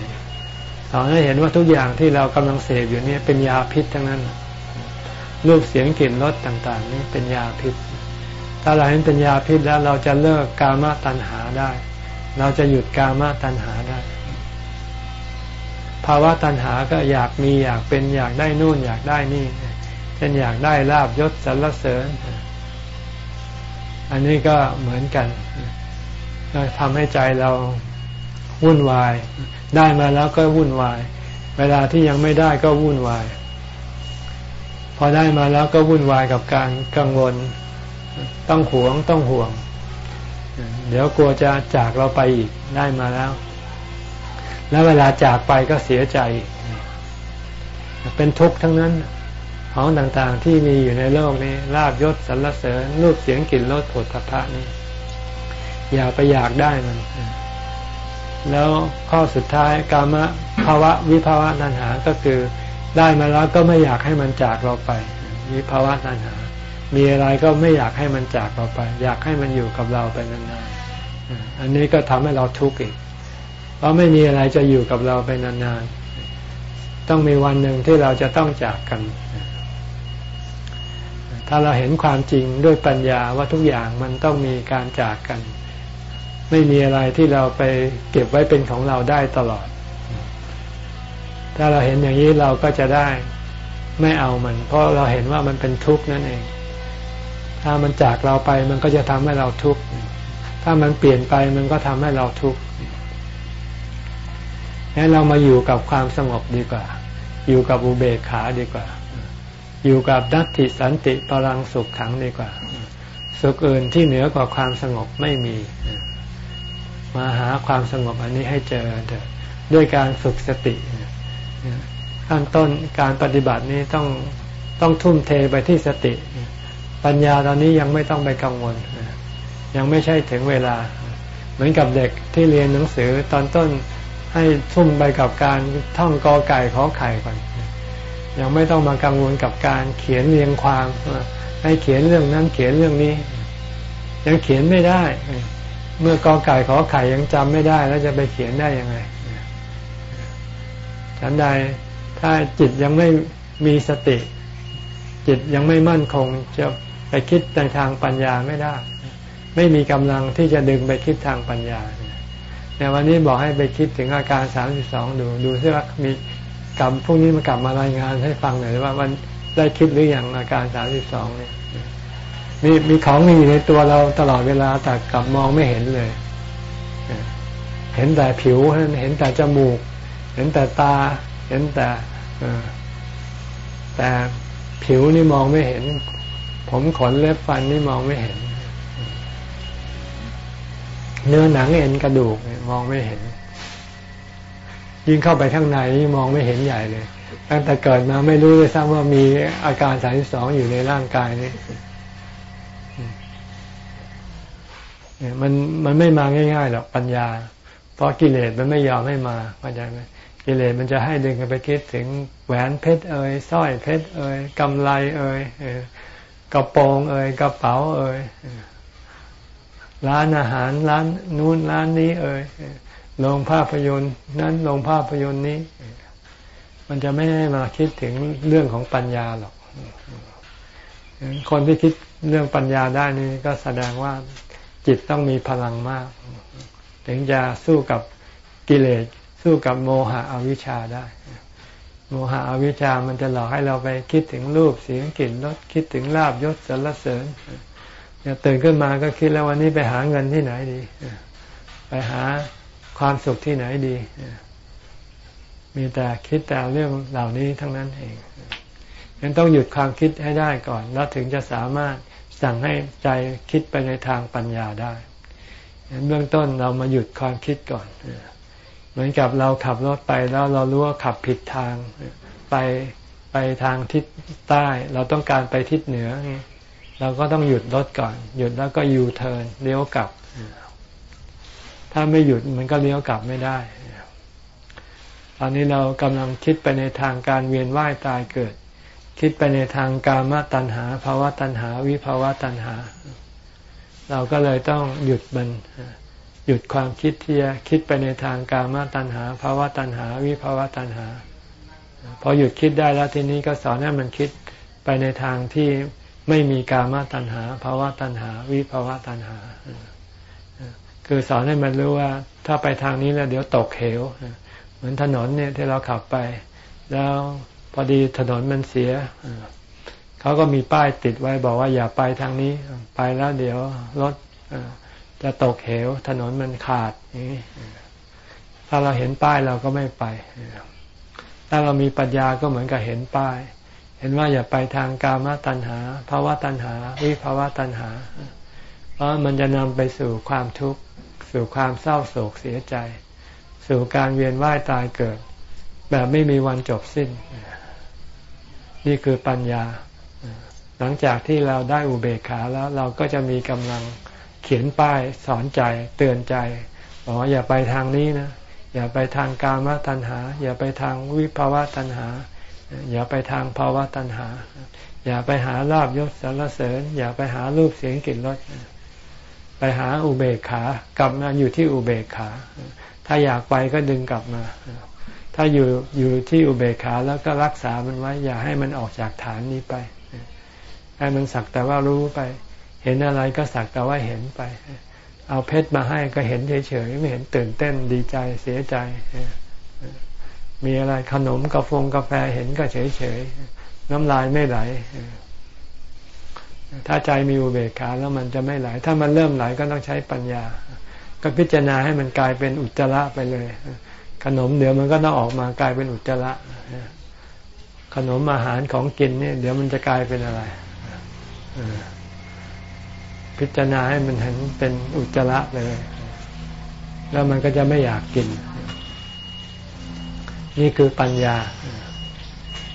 สอนให้เห็นว่าทุกอย่างที่เรากำลังเสพอยู่นี่เป็นยาพิษทั้งนั้น รูปเสียงกลิ่นรสต่างๆ นี่เป็นยาพิษ ถ้าเราเห็นเป็นยาพิษแล้วเราจะเลิกกามตัณหาได้ เราจะหยุดกามตัณหาได้ ภาวะตัณหาก็อยากมีอยากเป็นอยากได้นู่นอยากได้นี่เช่นอยากได้ลาบยศสรรเสริญ อันนี้ก็เหมือนกันทำให้ใจเราวุ่นวาย ได้มาแล้วก็วุ่นวาย เวลาที่ยังไม่ได้ก็วุ่นวาย พอได้มาแล้วก็วุ่นวายกับการกังวล ต้องหวงต้องห่วง เดี๋ยวกลัวจะจากเราไปอีกได้มาแล้ว แล้วเวลาจากไปก็เสียใจ เป็นทุกข์ทั้งนั้นของต่างๆที่มีอยู่ในโลกนี้ลาบยศสรรเสริญรูปเสียงกลิ่นรสผลพระนี่อย่าไปอยากได้มัน แล้วข้อสุดท้ายกามะภาวะวิภาวะนันหาก็คือได้มาแล้วก็ไม่อยากให้มันจากเราไป วิภาวะนันหา มีอะไรก็ไม่อยากให้มันจากเราไป อยากให้มันอยู่กับเราไปนานๆอันนี้ก็ทำให้เราทุกข์อีก เพราะไม่มีอะไรจะอยู่กับเราไปนานๆต้องมีวันหนึ่งที่เราจะต้องจากกัน ถ้าเราเห็นความจริงด้วยปัญญาว่าทุกอย่างมันต้องมีการจากกัน ไม่มีอะไรที่เราไปเก็บไว้เป็นของเราได้ตลอด ถ้าเราเห็นอย่างนี้เราก็จะได้ไม่เอามัน เพราะเราเห็นว่ามันเป็นทุกข์นั่นเอง ถ้ามันจากเราไปมันก็จะทำให้เราทุกข์ ถ้ามันเปลี่ยนไปมันก็ทำให้เราทุกข์งั้นเรามาอยู่กับความสงบดีกว่า อยู่กับอุเบกขาดีกว่า อยู่กับนัตติสันติปรังสุขขังดีกว่า สุขอื่นที่เหนือกว่าความสงบไม่มี มาหาความสงบอันนี้ให้เจอเถอะด้วยการฝึกสติขั้นต้นการปฏิบัตินี้ต้องต้องทุ่มเทไปที่สติ ปัญญาตอนนี้ยังไม่ต้องไปกังวล ยังไม่ใช่ถึงเวลา เหมือนกับเด็กที่เรียนหนังสือตอนต้นให้ทุ่มไปกับการท่องกอไก่ขอไข่ก่อน ยังไม่ต้องมากังวลกับการเขียนเรียงความให้เขียนเรื่องนั้นเขียนเรื่องนี้ ยังเขียนไม่ได้ เมื่อกอไก่ขอไข่ยังจำไม่ได้ แล้วจะไปเขียนได้ยังไงฉันใดถ้าจิตยังไม่มีสติ จิตยังไม่มั่นคง จะไปคิดในทางปัญญาไม่ได้ ไม่มีกำลังที่จะดึงไปคิดทางปัญญาในวันนี้บอกให้ไปคิดถึงอาการสามสิบสองดู ดูซิว่ามีกรรมพวกนี้มากลับมารายงานให้ฟังหน่อยว่ามันได้คิดหรืออยังอาการสามสิบสองเนี่ย มีมีของมีอยู่ในตัวเราตลอดเวลาแต่กลับมองไม่เห็นเลย เห็นแต่ผิวเห็นแต่จมูก เห็นแต่ตา เห็นแต่แต่ผิวนี่มองไม่เห็น ผมขนเล็บฟันนี่มองไม่เห็น เนื้อหนังเอ็นกระดูกมองไม่เห็น ยิ่งเข้าไปข้างในมองไม่เห็นใหญ่เลยตั้งแต่เกิดมาไม่รู้เลยซ้ำว่ามีอาการสามสองอยู่ในร่างกายนี้ มันมันไม่มาง่ายๆหรอกปัญญา เพราะกิเลสมันไม่ยอมให้มาเข้าใจไหมกิเลสมันจะให้ดึงกันไปคิดถึงแหวนเพชรเอ่ยสร้อยเพชรเอ่ยกำไรเอ่ยกระโปรงเอ่ยกระเป๋าเอ่ยร้านอาหารร้านนู้นร้านนี้ เอ่ยโรงภาพยนตร์นั้นโรงภาพยนตร์นี้ มันจะไม่ให้มาคิดถึงเรื่องของปัญญาหรอกคนที่คิดเรื่องปัญญาได้นี่ก็แสดงว่า จิตต้องมีพลังมาก ถึงจะสู้กับกิเลสสู้กับโมหะอวิชชาได้ โมหะอวิชชามันจะหลอกให้เราไปคิดถึงรูปเสียงกลิ่นรสคิดถึงลาบยศสรรเสริญเนี่ยตื่นขึ้นมาก็คิดแล้ววันนี้ไปหาเงินที่ไหนดี ไปหาความสุขที่ไหนดี มีแต่คิดแต่เรื่องเหล่านี้ทั้งนั้นเองยังต้องหยุดความคิดให้ได้ก่อน แล้วถึงจะสามารถ สั่งให้ใจคิดไปในทางปัญญาได้เบื้องต้นเรามาหยุดความคิดก่อน เหมือนกับเราขับรถไปแล้วเรารู้ว่าขับผิดทางไปไปทางทิศใต้ เราต้องการไปทิศเหนือ เราก็ต้องหยุดรถก่อน หยุดแล้วก็ยูเทิร์นเลี้ยวกลับ ถ้าไม่หยุดมันก็เลี้ยวกลับไม่ได้ตอนนี้เรากำลังคิดไปในทางการเวียนว่ายตายเกิด คิดไปในทางกามตัณหาภาวะตัณหา วิภาวะตัณหา เราก็เลยต้องหยุดมัน หยุดความคิดที่จะคิดไปในทางกามตัณหาภาวะตัณหา วิภาวะตัณหา พอหยุดคิดได้แล้วทีนี้ก็สอนให้มันคิดไปในทางที่ไม่มีกามตัณหาภาวะตัณหา วิภาวะตัณหา คือสอนให้มันรู้ว่าถ้าไปทางนี้แล้วเดี๋ยวตกเหวเหมือนถนนเนี่ยที่เราขับไป แล้ว อดีถนนมันเสียเขาก็มีป้ายติดไว้บอกว่าอย่าไปทางนี้ ไปแล้วเดี๋ยวรถจะตกเหว ถนนมันขาดนี้ถ้าเราเห็นป้ายเราก็ไม่ไป ถ้าเรามีปัญญาก็เหมือนกับเห็นป้าย เห็นว่าอย่าไปทางกามตัณหาภาวะตัณหา วิภาวะตัณหา เพราะมันจะนำไปสู่ความทุกข์ สู่ความเศร้าโศกเสียใจ สู่การเวียนว่ายตายเกิด แบบไม่มีวันจบสิ้น นี่คือปัญญา หลังจากที่เราได้อุเบกขาแล้วเราก็จะมีกำลังเขียนป้ายสอนใจเตือนใจบอกว่าอย่าไปทางนี้นะ อย่าไปทางกามตัณหา อย่าไปทางวิภาวะตัณหา อย่าไปทางภาวะตัณหา อย่าไปหาลาบยศสรรเสริญ อย่าไปหารูปเสียงกลิ่นรสไปหาอุเบกขากลับมาอยู่ที่อุเบกขา ถ้าอยากไปก็ดึงกลับมา ถ้าอยู่อยู่ที่อุเบกขาแล้วก็รักษามันไว้ อย่าให้มันออกจากฐานนี้ไป ให้มันสักแต่ว่ารู้ไป เห็นอะไรก็สักแต่ว่าเห็นไป เอาเพชรมาให้ก็เห็นเฉยๆไม่เห็นตื่นเต้นดีใจเสียใจ มีอะไรขนมกาแฟกาแฟเห็นก็เฉยๆน้ำลายไม่ไหลถ้าใจมีอุเบกขาแล้วมันจะไม่ไหล ถ้ามันเริ่มไหลก็ต้องใช้ปัญญา ก็พิจารณาให้มันกลายเป็นอุจจาระไปเลย ขนมเดี๋ยวมันก็ต้องออกมากลายเป็นอุจจาระขนมอาหารของกินเนี่ย เดี๋ยวมันจะกลายเป็นอะไรพิจารณาให้มันเห็นเป็นอุจจาระเลย แล้วมันก็จะไม่อยากกิน นี่คือปัญญา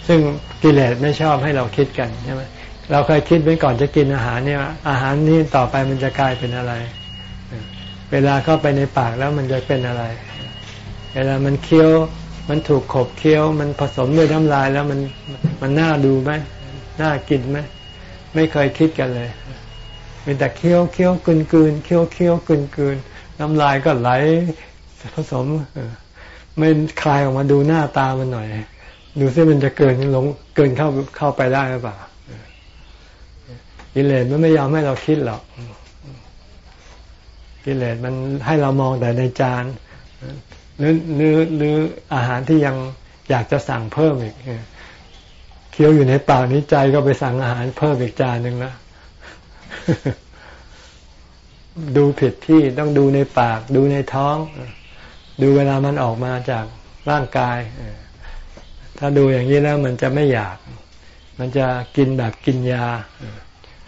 ซึ่งกิเลสไม่ชอบให้เราคิดกันใช่ไหมเราเคยคิดไว้ก่อนจะกินอาหารเนี่ย อาหารนี้ต่อไปมันจะกลายเป็นอะไร เวลาเข้าไปในปากแล้วมันจะเป็นอะไร เวลามันเคี้ยว มันถูกขบเคี้ยว มันผสมด้วยน้ำลายแล้วมันมันน่าดูไหมน่ากินไหมไม่เคยคิดกันเลยมีแต่เคี้ยวเคี้ยวกืนกืนเคี้ยวเคี้ยวกืนกืนน้ำลายก็ไหลผสมไม่คลายออกมาดูหน้าตามันหน่อย ดูซิมันจะเกินลงเกินเข้าเข้าไปได้หรือเปล่ากิเลสมันไม่ยอมให้เราคิดหรอกกิเลสมันให้เรามองแต่ในจาน หรือหรือหรืออาหารที่ยังอยากจะสั่งเพิ่มอีกเคี้ยวอยู่ในปากนี้ใจก็ไปสั่งอาหารเพิ่มอีกจานหนึ่งล้วดูผิดที่ต้องดูในปาก ดูในท้อง ดูเวลามันออกมาจากร่างกาย ถ้าดูอย่างนี้แล้วมันจะไม่อยาก มันจะกินแบบกินยา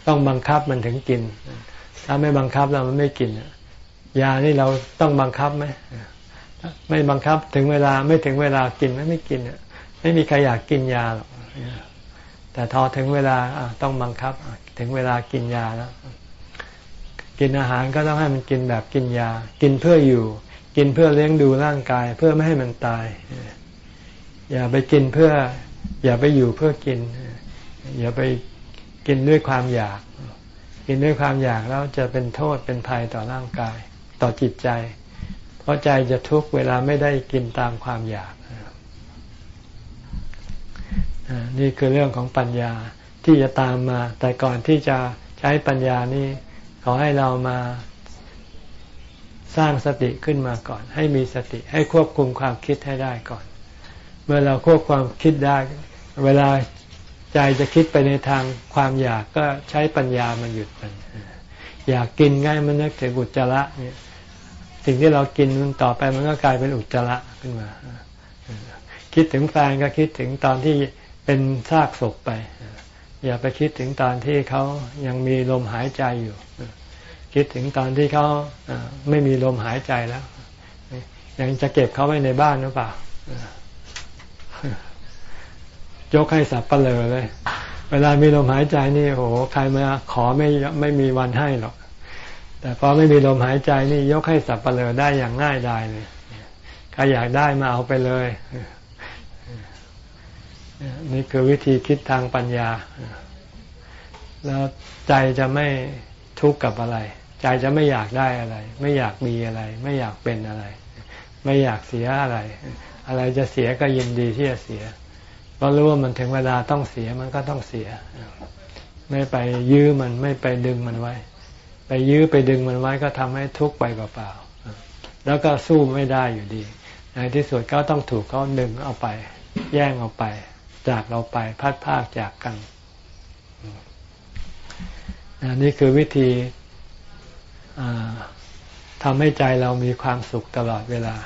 ต้องบังคับมันถึงกิน ถ้าไม่บังคับเรามันไม่กิน ยานี่เราต้องบังคับไหม ไม่บังคับถึงเวลาไม่ถึงเวลากินไม่ไม่กินไม่มีใครอยากกินยาหรอกแต่ทอถึงเวลาต้องบังคับ ถึงเวลากินยาแล้ว กินอาหารก็ต้องให้มันกินแบบกินยา กินเพื่ออยู่ กินเพื่อเลี้ยงดูร่างกาย เพื่อไม่ให้มันตาย อย่าไปกินเพื่อ อย่าไปอยู่เพื่อกิน อย่าไปกินด้วยความอยาก กินด้วยความอยากแล้วจะเป็นโทษเป็นภัยต่อร่างกาย ต่อจิตใจ เพราะใจจะทุกข์เวลาไม่ได้กินตามความอยาก นี่คือเรื่องของปัญญาที่จะตามมา แต่ก่อนที่จะใช้ปัญญานี้ขอให้เรามาสร้างสติขึ้นมาก่อน ให้มีสติให้ควบคุมความคิดให้ได้ก่อน เมื่อเราควบความคิดได้ เวลาใจจะคิดไปในทางความอยากก็ใช้ปัญญามาหยุดมันอยากกินง่ายมันนึกถึงอุจจาระเนี่ย สิ่งที่เรากินมันต่อไปมันก็กลายเป็นอุจจาระขึ้นมา คิดถึงแฟนก็คิดถึงตอนที่เป็นซากศพไป อย่าไปคิดถึงตอนที่เขายังมีลมหายใจอยู่ คิดถึงตอนที่เขาไม่มีลมหายใจแล้ว ยังจะเก็บเขาไว้ในบ้านหรือเปล่ายกให้สับเปลือเลย เวลามีลมหายใจนี่โอ้โหใครมาขอไม่ไม่มีวันให้หรอก แต่พอไม่มีลมหายใจนี่ยกให้สับเปลือได้อย่างง่ายดายเลยใครอยากได้มาเอาไปเลยนี่คือวิธีคิดทางปัญญา แล้วใจจะไม่ทุกข์กับอะไร ใจจะไม่อยากได้อะไร ไม่อยากมีอะไร ไม่อยากเป็นอะไร ไม่อยากเสียอะไร อะไรจะเสียก็ยินดีที่จะเสีย เพราะรู้ว่ามันถึงเวลาต้องเสียมันก็ต้องเสีย ไม่ไปยื้อมันไม่ไปดึงมันไว้ ไปยื้อไปดึงมันไว้ก็ทำให้ทุกข์ไปเปล่าๆแล้วก็สู้ไม่ได้อยู่ดี ในที่สุดก็ต้องถูกเขาดึงเอาไป แย่งเอาไป จากเราไปพัดพากจากกันนี่คือวิธีทำให้ใจเรามีความสุขตลอดเวลา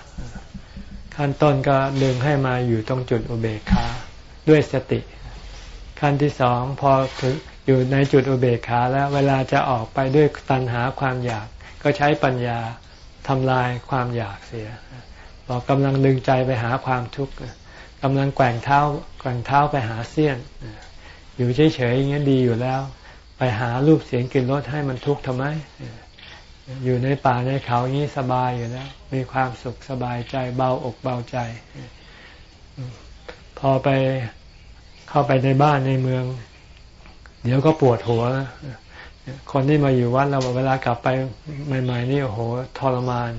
ขั้นต้นก็ดึงให้มาอยู่ตรงจุดอุเบกขาด้วยสติ ขั้นที่สองพอถึง อยู่ในจุดอุเบกขาแล้วเวลาจะออกไปด้วยตัณหาความอยาก ก็ใช้ปัญญาทำลายความอยากเสียบอกกำลังดึงใจไปหาความทุกข์กำลังแกว่งเท้าแกว่งเท้าไปหาเสี้ยน อยู่เฉยๆอย่างนี้ดีอยู่แล้ว ไปหารูปเสียงกลิ่นรสให้มันทุกข์ทำไม อยู่ในป่าในเขาอย่างนี้สบายอยู่แล้ว มีความสุขสบายใจเบาอกเบาใจ พอไปเข้าไปในบ้านในเมือง เดี๋ยวก็ปวดหัว คนที่มาอยู่วัดเราเวลากลับไปใหม่ ๆ นี่โอ้โหทรมาน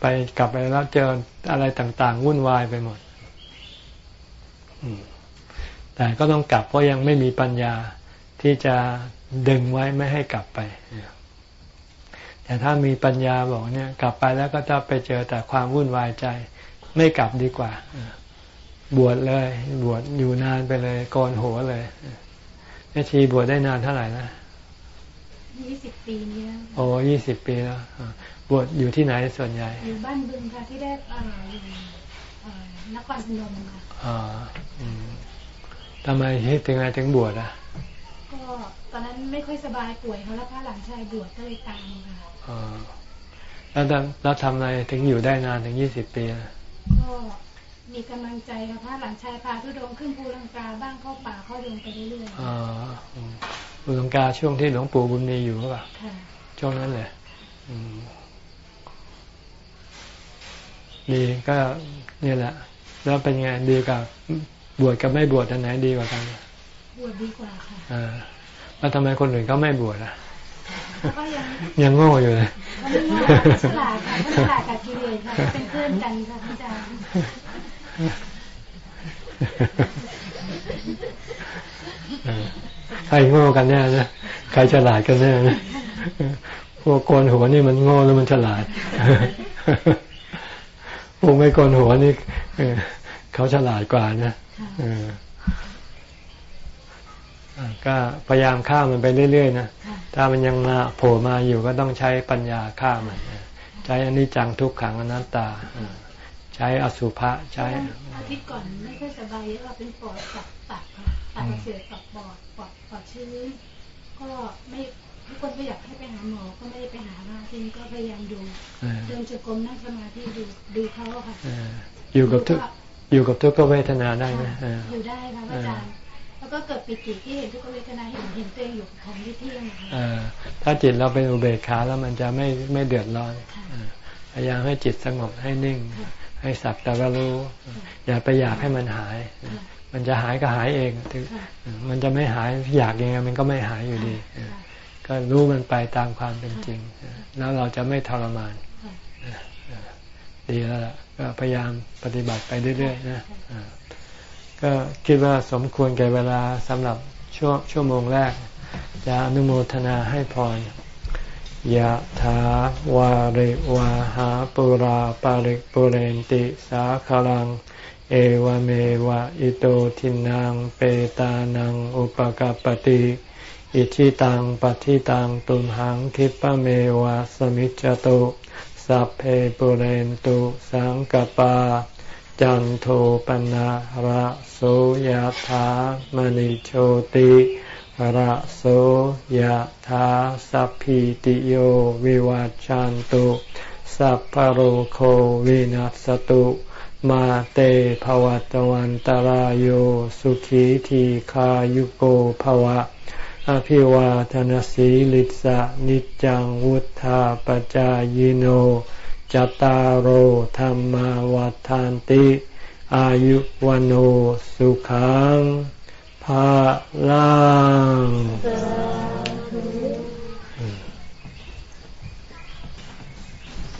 ไปกลับไปแล้วเจออะไรต่างๆ วุ่นวายไปหมดแต่ก็ต้องกลับเพราะยังไม่มีปัญญาที่จะดึงไว้ไม่ให้กลับไป แต่ถ้ามีปัญญาบอกเนี่ย กลับไปแล้วก็จะไปเจอแต่ความวุ่นวายใจ ไม่กลับดีกว่า บวชเลย บวชอยู่นานไปเลยโกนหัวเลย แม่ชีบวชได้นานเท่าไหร่นะยี่สิบปีนี้โอ้ยี่สิบปีแล้วบวชอยู่ที่ไหนส่วนใหญ่ อยู่บ้านบึงค่ะที่ได้อ่าอยู่นครพนมค่ะอ่าทำไมถึงไงถึงบวชอะก็ตอนนั้นไม่ค่อยสบายป่วยเขาแล้วพระหลานชายบวชก็เลยตามค่ะอ๋อแล้วแล้วทำอะไรถึงอยู่ได้นานถึงยี่สิบปีก็ มีกำลังใจค่ะพระหลานชายพาทุดงขึ้นภูลังกาบ้างเข้าป่าเข้าดงไปเรื่อยอ๋อภูลังกาช่วงที่หลวงปู่บุญมีอยู่หรือเปล่าๆค่ะช่วงนั้นเลยอืมดีก็นี่แหละ แล้วเป็นไงดีกับบวชกับไม่บวชอันไหนดีกว่ากันบวชดีกว่าค่ะอ่าแล้วทำไมคนอื่นเขาไม่บวชอะแล้วก็ยังยังโง่อยู่เลยเขาไม่ง่ายฉลาดค่ะเขาฉลาดกับกิเลสค่ะเป็นเพื่อนกันค่ะพระอาจารย์ ใครโง่กันแน่นะใครฉลาดกันแน่นะพวกโกนหัวนี่มันโง่แล้วมันฉลาดพวกไม่โกนหัวนี่เขาฉลาดกว่านะก็พยายามฆ่ามันไปเรื่อยๆนะถ้ามันยังมาโผล่มาอยู่ก็ต้องใช้ปัญญาฆ่ามัน ใช้อนิจจังทุกขังอนัตตา ใช้อสุภะใช้อาทิตย์ก่อนไม่ค่อยสบายเยอะว่าเป็นปอดตับตับค่ะตับอักเสบตับปอดปอดปอดชื้นก็ไม่ทุกคนก็อยากให้ไปหาหมอก็ไม่ได้ไปหามาทีนี้ก็พยายามดูเออเดินจงกรมนั่งสมาธิดูดูเขาอะค่ะเอออยู่กับทุกอยู่กับทุกขเวทนาได้ไหมเอออยู่ได้ค่ะพระอาจารย์แล้วก็เกิดปิติที่เห็นทุกขเวทนาเห็นเห็นตัวเองอยู่กับของที่เที่ยงนะคะเออถ้าจิตเราเป็นอุเบกขาแล้วมันจะไม่ไม่เดือดร้อนเออพยายามให้จิตสงบให้นิ่ง ให้สักแต่ว่ารู้ อย่าไปอยากให้มันหาย มันจะหายก็หายเองถึงมันจะไม่หายอยากยังไงมันก็ไม่หายอยู่ดี ก็รู้มันไปตามความเป็นจริง แล้วเราจะไม่ทรมานดีแล้วล่ะก็พยายามปฏิบัติไปเรื่อยๆนะก็คิดว่าสมควรแก่เวลาสำหรับช่วงชั่วโมงแรก จะอนุโมทนาให้พร ยะถาวาริวาหาปุราปาริกปุเรนติสาคลัง เอวเมวะอิโตทินังเปตานังอุปกปปติอิชิตังปฏิตังตุมหังคิปะเมวะสมิจจตุสัพเพปุเรนตุสังกปา จันโทปนะระโสยธามณิโชติ ระโสยธาสัพพิติโยวิวัจจันตุ สัพพโรโควินัสตุ มาเตภวัตวันตารโยสุขีทีขายุโกภวะ อภิวาทนสีลิสะนิจังวุธาปจายโนจตารโหธรรมวัฏานติ อายุวันโอสุขัง ภาลัง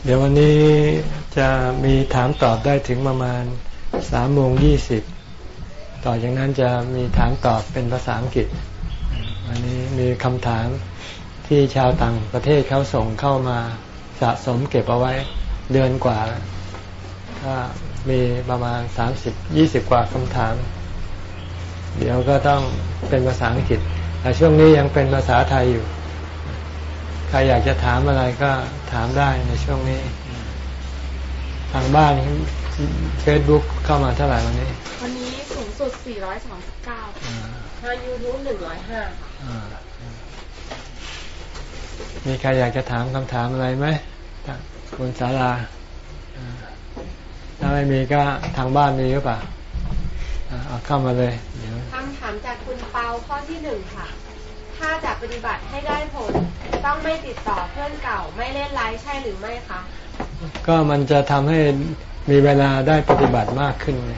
เดี๋ยววันนี้จะมีถามตอบได้ถึงประมาณสามโมงยี่สิบต่อจากนั้นจะมีถามตอบเป็นภาษาอังกฤษ วันนี้มีคำถามที่ชาวต่างประเทศเขาส่งเข้ามาสะสมเก็บเอาไว้เดือนกว่าก็มีประมาณสามสิบยี่สิบกว่าคำถาม เดี๋ยวก็ต้องเป็นภาษาอังกฤษ แต่ช่วงนี้ยังเป็นภาษาไทยอยู่ ใครอยากจะถามอะไรก็ถามได้ในช่วงนี้ ทางบ้านเฟซบุ๊กเข้ามาเท่าไหร่วันนี้ วันนี้สูงสุด439ค่ะอ่าทาง YouTube 105ค่ะอ่ามีใครอยากจะถามคำถามอะไรไหมคุณสาราอ่าถ้าไม่มีก็ทางบ้านมีหรือเปล่าอ่า เอาเข้ามาเลยเดี๋ยวคำถามจากคุณเปาข้อที่หนึ่งค่ะ ถ้าจะปฏิบัติให้ได้ผล ต้องไม่ติดต่อเพื่อนเก่าไม่เล่นไลฟ์ใช่หรือไม่คะก็มันจะทำให้มีเวลาได้ปฏิบัติมากขึ้นไง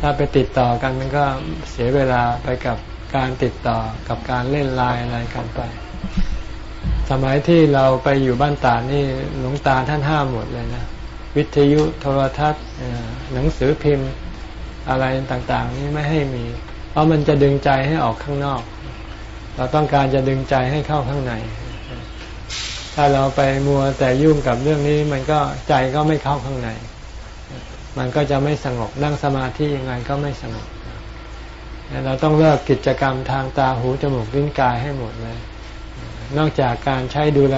ถ้าไปติดต่อกันมันก็เสียเวลาไปกับการติดต่อกับการเล่นไลน์อะไรกันไป สมัยที่เราไปอยู่บ้านตาดนี่หลวงตาท่านห้ามหมดเลยนะ วิทยุโทรทัศน์เอ่อหนังสือพิมพ์ อะไรต่างๆ นี่ไม่ให้มี เพราะมันจะดึงใจให้ออกข้างนอก เราต้องการจะดึงใจให้เข้าข้างใน ถ้าเราไปมัวแต่ยุ่งกับเรื่องนี้ มันก็ใจก็ไม่เข้าข้างใน มันก็จะไม่สงบนั่งสมาธิยังไงก็ไม่สงบเราต้องเลิกกิจกรรมทางตาหูจมูกลิ้นกายให้หมดเลยนอกจากการใช้ดูแล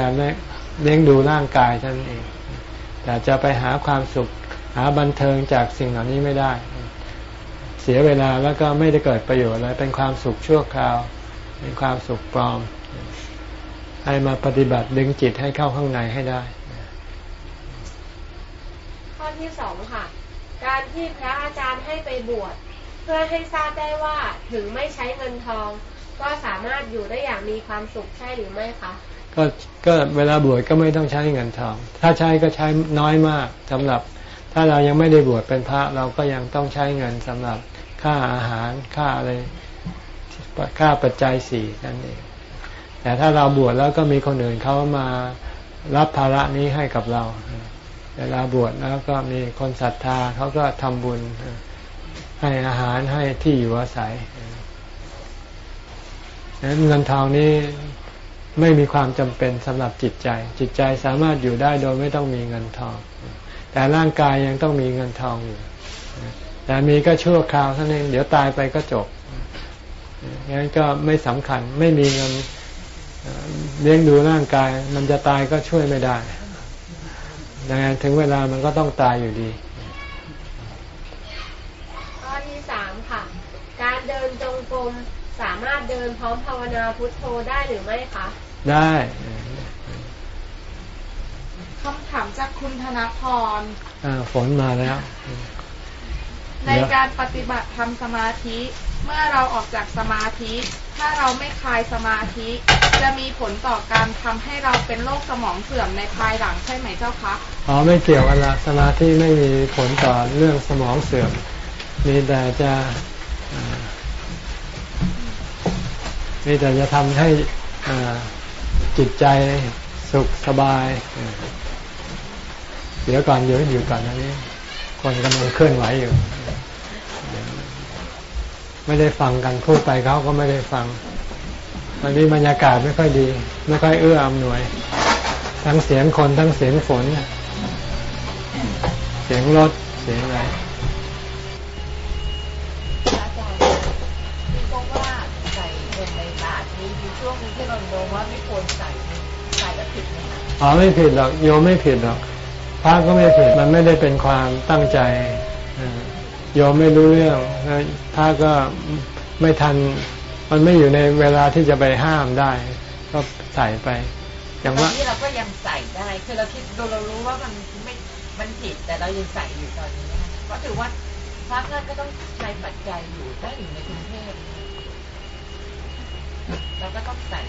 เลี้ยงดูร่างกายท่านเอง แต่จะไปหาความสุขหาบันเทิงจากสิ่งเหล่านี้ไม่ได้ สียเวลาแล้วก็ไม่ได้เกิดประโยชน์อะไรเป็นความสุขชั่วคราว เป็นความสุขปลอม ให้มาปฏิบัติดึงจิตให้เข้าข้างในให้ได้ ข้อที่สองค่ะ การที่พระอาจารย์ให้ไปบวชเพื่อให้ทราบได้ว่าถึงไม่ใช้เงินทอง ก็สามารถอยู่ได้อย่างมีความสุขใช่หรือไม่คะก็ก็เวลาบวชก็ไม่ต้องใช้เงินทอง ถ้าใช้ก็ใช้น้อยมากสำหรับ ถ้าเรายังไม่ได้บวชเป็นพระเราก็ยังต้องใช้เงินสำหรับ ค่าอาหารค่าอะไรค่าปัจจัยสี่นั่นเองแต่ถ้าเราบวชแล้วก็มีคนอื่นเขามารับภาระนี้ให้กับเรา เวลาบวชแล้วก็มีคนศรัทธาเขาก็ทำบุญให้อาหารให้ที่อยู่อาศัยนั้นเงินทองนี้ไม่มีความจำเป็นสำหรับจิตใจ จิตใจสามารถอยู่ได้โดยไม่ต้องมีเงินทอง แต่ร่างกายยังต้องมีเงินทองอยู่ แต่มีก็ชั่วคราวเท่านั้นเดี๋ยวตายไปก็จบงั้นก็ไม่สำคัญไม่มีเงินเลี้ยงดูร่างกาย มันจะตายก็ช่วยไม่ได้ดังนั้นถึงเวลามันก็ต้องตายอยู่ดีข้อที่สามค่ะ การเดินจงกรมสามารถเดินพร้อมภาวนาพุทโธได้หรือไม่คะ ได้คำถามจากคุณธนพรฝนมาแล้ว ในการปฏิบัติทำสมาธิ เมื่อเราออกจากสมาธิ ถ้าเราไม่คลายสมาธิ จะมีผลต่อการทำให้เราเป็นโรคสมองเสื่อมในภายหลังใช่ไหมเจ้าคะอ๋อไม่เกี่ยวกันละสมาธิไม่มีผลต่อเรื่องสมองเสื่อมมีแต่จะมีแต่จะทำให้จิตใจสุขสบาย เดี๋ยวก่อนเดี๋ยวอยู่ก่อนนะนี้คนกำลังเคลื่อนไหวอยู่ ไม่ได้ฟังกันพูดไปเขาก็ไม่ได้ฟังวันนี้บรรยากาศไม่ค่อยดี ไม่ค่อยเอื้ออำนวย ทั้งเสียงคนทั้งเสียงฝน เสียงรถเสียงอะไรอาจารย์ที่ก็ว่าใส่เงินในบาทนี้มีช่วงนึงที่เราโดนว่าไม่ควรใส่ใส่แล้วผิดไหมคะอ๋อไม่ผิดหรอกโยมไม่ผิดหรอกพระก็ไม่ผิดมันไม่ได้เป็นความตั้งใจ โยมไม่รู้เรื่องพระก็ไม่ทัน มันไม่อยู่ในเวลาที่จะไปห้ามได้ ก็ใส่ไปอย่างว่าที่เราก็ยังใส่ได้คือเราคิดเรารู้ว่ามันไม่มันผิดแต่เรายังใส่อยู่ตอนนี้นะคะเพราะถือว่าพระก็ต้องใช้ปัจจัยอยู่ถ้าอยู่ในกรุงเทพเราก็ต้องใส่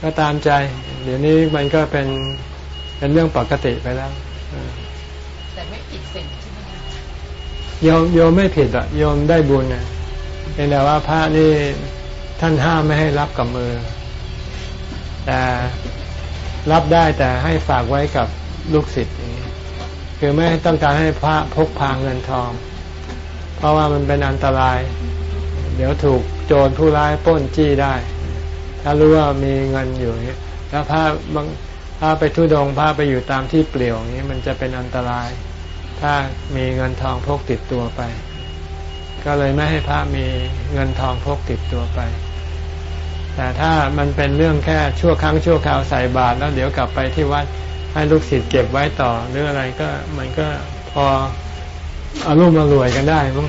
ก็ตามใจ เดี๋ยวนี้มันก็เป็นเป็นเรื่องปกติไปแล้ว แต่ไม่ผิดสิ่งใช่ไหมคะ โยมโยมไม่ผิดอะโยมได้บุญนะเพียงแต่ว่าพระนี่ท่านห้ามไม่ให้รับกับมือ แต่รับได้แต่ให้ฝากไว้กับลูกศิษย์อย่างนี้คือไม่ต้องการให้พระพกพาเงินทอง เพราะว่ามันเป็นอันตราย เดี๋ยวถูกโจรผู้ร้ายป้นจี้ได้ ถ้ารู้ว่ามีเงินอยู่นี้แล้วพระบางพระไปทุดงพระไปอยู่ตามที่เปลี่ยวอย่างนี้มันจะเป็นอันตราย ถ้ามีเงินทองพกติดตัวไป ก็เลยไม่ให้พระมีเงินทองพกติดตัวไป แต่ถ้ามันเป็นเรื่องแค่ชั่วครั้งชั่วคราวใส่บาตรแล้วเดี๋ยวกลับไปที่วัดให้ลูกศิษย์เก็บไว้ต่อหรืออะไรก็มันก็พออารุ่มอรวยกันได้มั้ง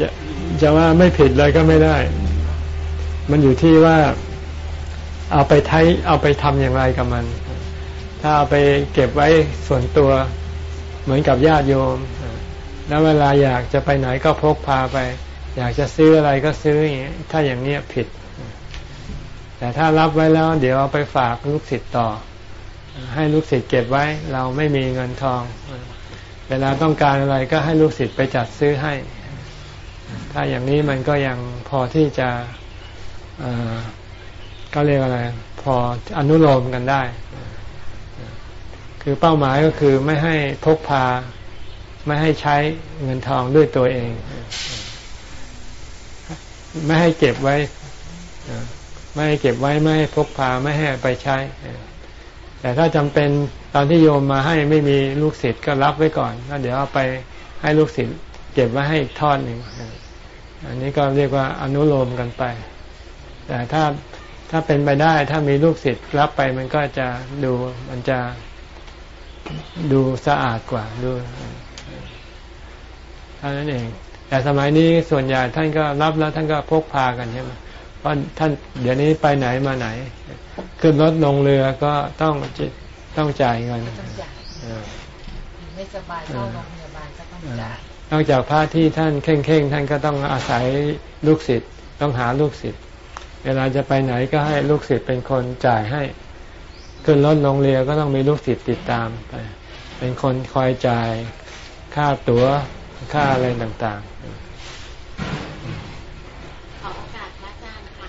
จะจะว่าไม่ผิดเลยก็ไม่ได้ มันอยู่ที่ว่าเอาไปใช้เอาไปทำอย่างไรกับมัน ถ้าเอาไปเก็บไว้ส่วนตัว เหมือนกับญาติโยม แล้วเวลาอยากจะไปไหนก็พกพาไป อยากจะซื้ออะไรก็ซื้ออย่างนี้ถ้าอย่างนี้ผิด แต่ถ้ารับไว้แล้ว เดี๋ยวเอาไปฝากลูกศิษย์ต่อ ให้ลูกศิษย์เก็บไว้ เราไม่มีเงินทอง เวลาต้องการอะไรก็ให้ลูกศิษย์ไปจัดซื้อให้ ถ้าอย่างนี้มันก็ยังพอที่จะก็เรียกอะไร พออนุโลมกันได้ คือเป้าหมายก็คือไม่ให้พกพา ไม่ให้ใช้เงินทองด้วยตัวเอง ไม่ให้เก็บไว้ ไม่ให้เก็บไว้ไม่ให้พกพาไม่ให้ไปใช้ แต่ถ้าจำเป็นตอนที่โยมมาให้ไม่มีลูกศิษย์ก็รับไว้ก่อนแล้วเดี๋ยวเอาไปให้ลูกศิษย์เก็บไว้ให้อีกทอดหนึ่งอันนี้ก็เรียกว่าอนุโลมกันไป แต่ถ้าถ้าเป็นไปได้ถ้ามีลูกศิษย์รับไปมันก็จะดูมันจะ ดูสะอาดกว่าดูเท่านั้นเอง แต่สมัยนี้ส่วนใหญ่ท่านก็รับแล้วท่านก็พกพากันใช่ไหมเพราะท่านเดี๋ยวนี้ไปไหนมาไหน ขึ้นรถลงเรือก็ต้องต้องจ่ายเงินต้องจ่ายไม่ไม่สบายเข้าโรงพยาบาลก็ต้องจ่ายนอกจากพระที่ท่านเข่งเข่งๆท่านก็ต้องอาศัยลูกศิษย์ต้องหาลูกศิษย์เวลาจะไปไหนก็ให้ลูกศิษย์เป็นคนจ่ายให้ ขึ้นรถลงเรือก็ต้องมีลูกศิษย์ติดตามไป เป็นคนคอยจ่ายค่าตั๋วค่าอะไรต่างขอโอกาสพระอาจารย์ค่ะ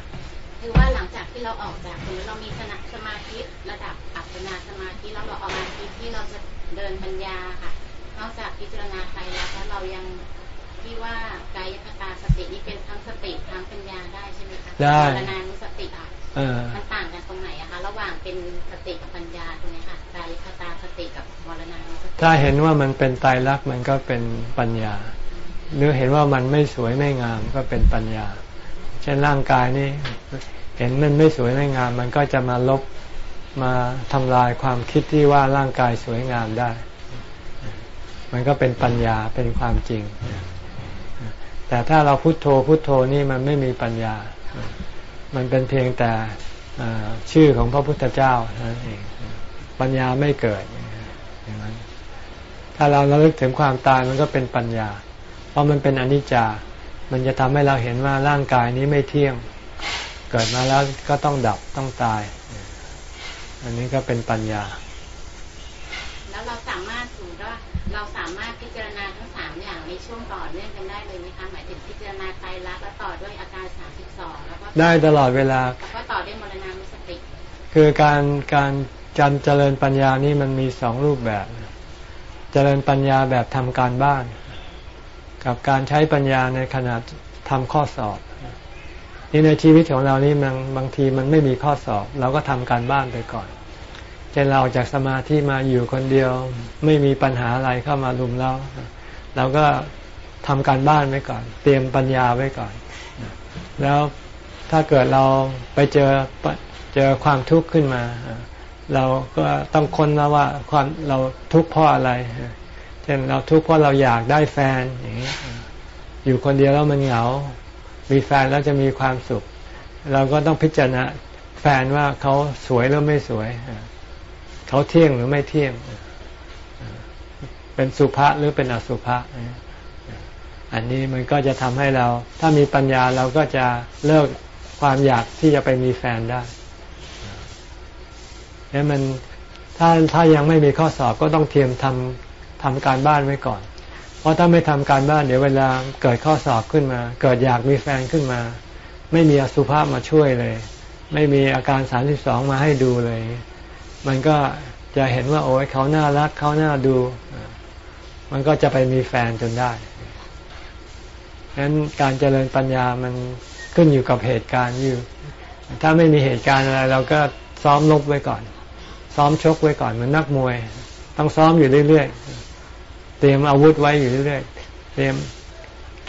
คือว่าหลังจากที่เราออกจากหรือเรามีสนะสมาธิระดับอัปปนาสมาธิแล้วเราออกมาคิดที่เราจะเดินปัญญาค่ะ นอกจากพิจารณาไตรลักษณ์แล้วเรายังที่ว่ากายคตาสตินี่เป็นทั้งสติทั้งปัญญาได้ใช่ไหมคะได้มรณานุสติค่ะๆเออมันต่างกันตรงไหนอะคะระห ว่างเป็นสติกับปัญญาตรงนี้ค่ะกายคตาสติกับมรณานุสติถ้าเห็นว่ามันเป็นไตรลักมันก็เป็นปัญญา หรือเห็นว่ามันไม่สวยไม่งามก็เป็นปัญญา เช่นร่างกายนี่เห็นมันไม่สวยไม่งาม มันก็จะมาลบมาทำลายความคิดที่ว่าร่างกายสวยงามได้ มันก็เป็นปัญญาเป็นความจริง แต่ถ้าเราพุโทโธพุโทโธนี่มันไม่มีปัญญา มันเป็นเพียงแต่ ชื่อของพระพุทธเจ้าเท่านั้นเองปัญญาไม่เกิดอย่างนั้นถ้าเราระลึกถึงความตายมันก็เป็นปัญญา เพราะมันเป็นอนิจจา มันจะทำให้เราเห็นว่าร่างกายนี้ไม่เที่ยง เกิดมาแล้วก็ต้องดับต้องตาย อันนี้ก็เป็นปัญญา แล้วเราสามารถถือว่าเราสามารถพิจารณาทั้งสามอย่างในช่วงต่อเนื่องกันได้เลยไหมคะหมายถึงพิจารณาไตรลักษณ์แล้วต่อด้วยอาการ32แล้วก็ได้ตลอดเวลาแล้วก็ต่อด้วยมรณานุสติ คือการการจันเจริญปัญญานี่มันมีสองรูปแบบ เจริญปัญญาแบบทำการบ้าน กับการใช้ปัญญาในขณะทำข้อสอบนี่ในชีวิตของเรานี่มันบางทีมันไม่มีข้อสอบ เราก็ทำการบ้านไปก่อนเช่นเราออกจากสมาธิมาอยู่คนเดียว ไม่มีปัญหาอะไรเข้ามาลุมเราเราก็ทำการบ้านไว้ก่อน เตรียมปัญญาไว้ก่อน แล้วถ้าเกิดเราไปเจอ เจอความทุกข์ขึ้นมา เราก็ต้องค้นแล้วว่าความเราทุกข์เพราะอะไรเช่นเราทุกข์เพราะเราอยากได้แฟนอย่างนี้อยู่คนเดียวแล้วมันเหงา มีแฟนแล้วจะมีความสุข เราก็ต้องพิจารณาแฟนว่าเขาสวยหรือไม่สวย เขาเที่ยงหรือไม่เที่ยง เป็นสุภาษหรือเป็นอสุภะอันนี้มันก็จะทำให้เรา ถ้ามีปัญญาเราก็จะเลิกความอยากที่จะไปมีแฟนได้ เนี่ยมันถ้าถ้ายังไม่มีข้อสอบก็ต้องเตรียมทำทำการบ้านไว้ก่อน เพราะถ้าไม่ทำการบ้านเดี๋ยวเวลาเกิดข้อสอบขึ้นมา เกิดอยากมีแฟนขึ้นมา ไม่มีอสุภาพมาช่วยเลย ไม่มีอาการสามสิบสองมาให้ดูเลย มันก็จะเห็นว่าโอ้ยเขาน่ารักเขาน่าดู มันก็จะไปมีแฟนจนได้ฉะนั้นการเจริญปัญญามันขึ้นอยู่กับเหตุการณ์อยู่ ถ้าไม่มีเหตุการณ์อะไรเราก็ซ้อมลบไว้ก่อน ซ้อมชกไว้ก่อนเหมือนนักมวย ต้องซ้อมอยู่เรื่อยๆ เตรียมอาวุธไว้อยู่เรื่อยๆ เตรียม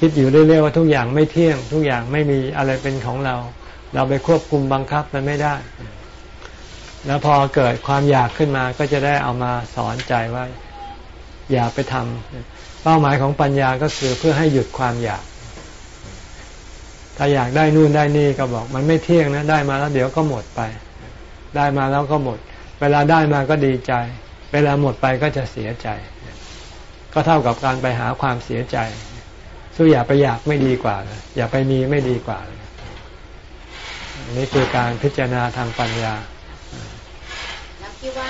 คิดอยู่เรื่อยๆว่าทุกอย่างไม่เที่ยง ทุกอย่างไม่มีอะไรเป็นของเรา เราไปควบคุมบังคับมันไม่ได้ แล้วพอเกิดความอยากขึ้นมาก็จะได้เอามาสอนใจว่าอย่าไปทำเป้าหมายของปัญญาก็คือเพื่อให้หยุดความอยาก ถ้าอยากได้นู่นได้นี่ก็บอก มันไม่เที่ยงนะได้มาแล้วเดี๋ยวก็หมดไป ได้มาแล้วก็หมด วลาได้มาก็ดีใจ เวลาหมดไปก็จะเสียใจ ก็เท่ากับการไปหาความเสียใจสู้อย่าไปอยากไม่ดีกว่าเลยอย่าไปมีไม่ดีกว่าเลยนี่คือการพิจารณาทางปัญญา แล้วที่ว่า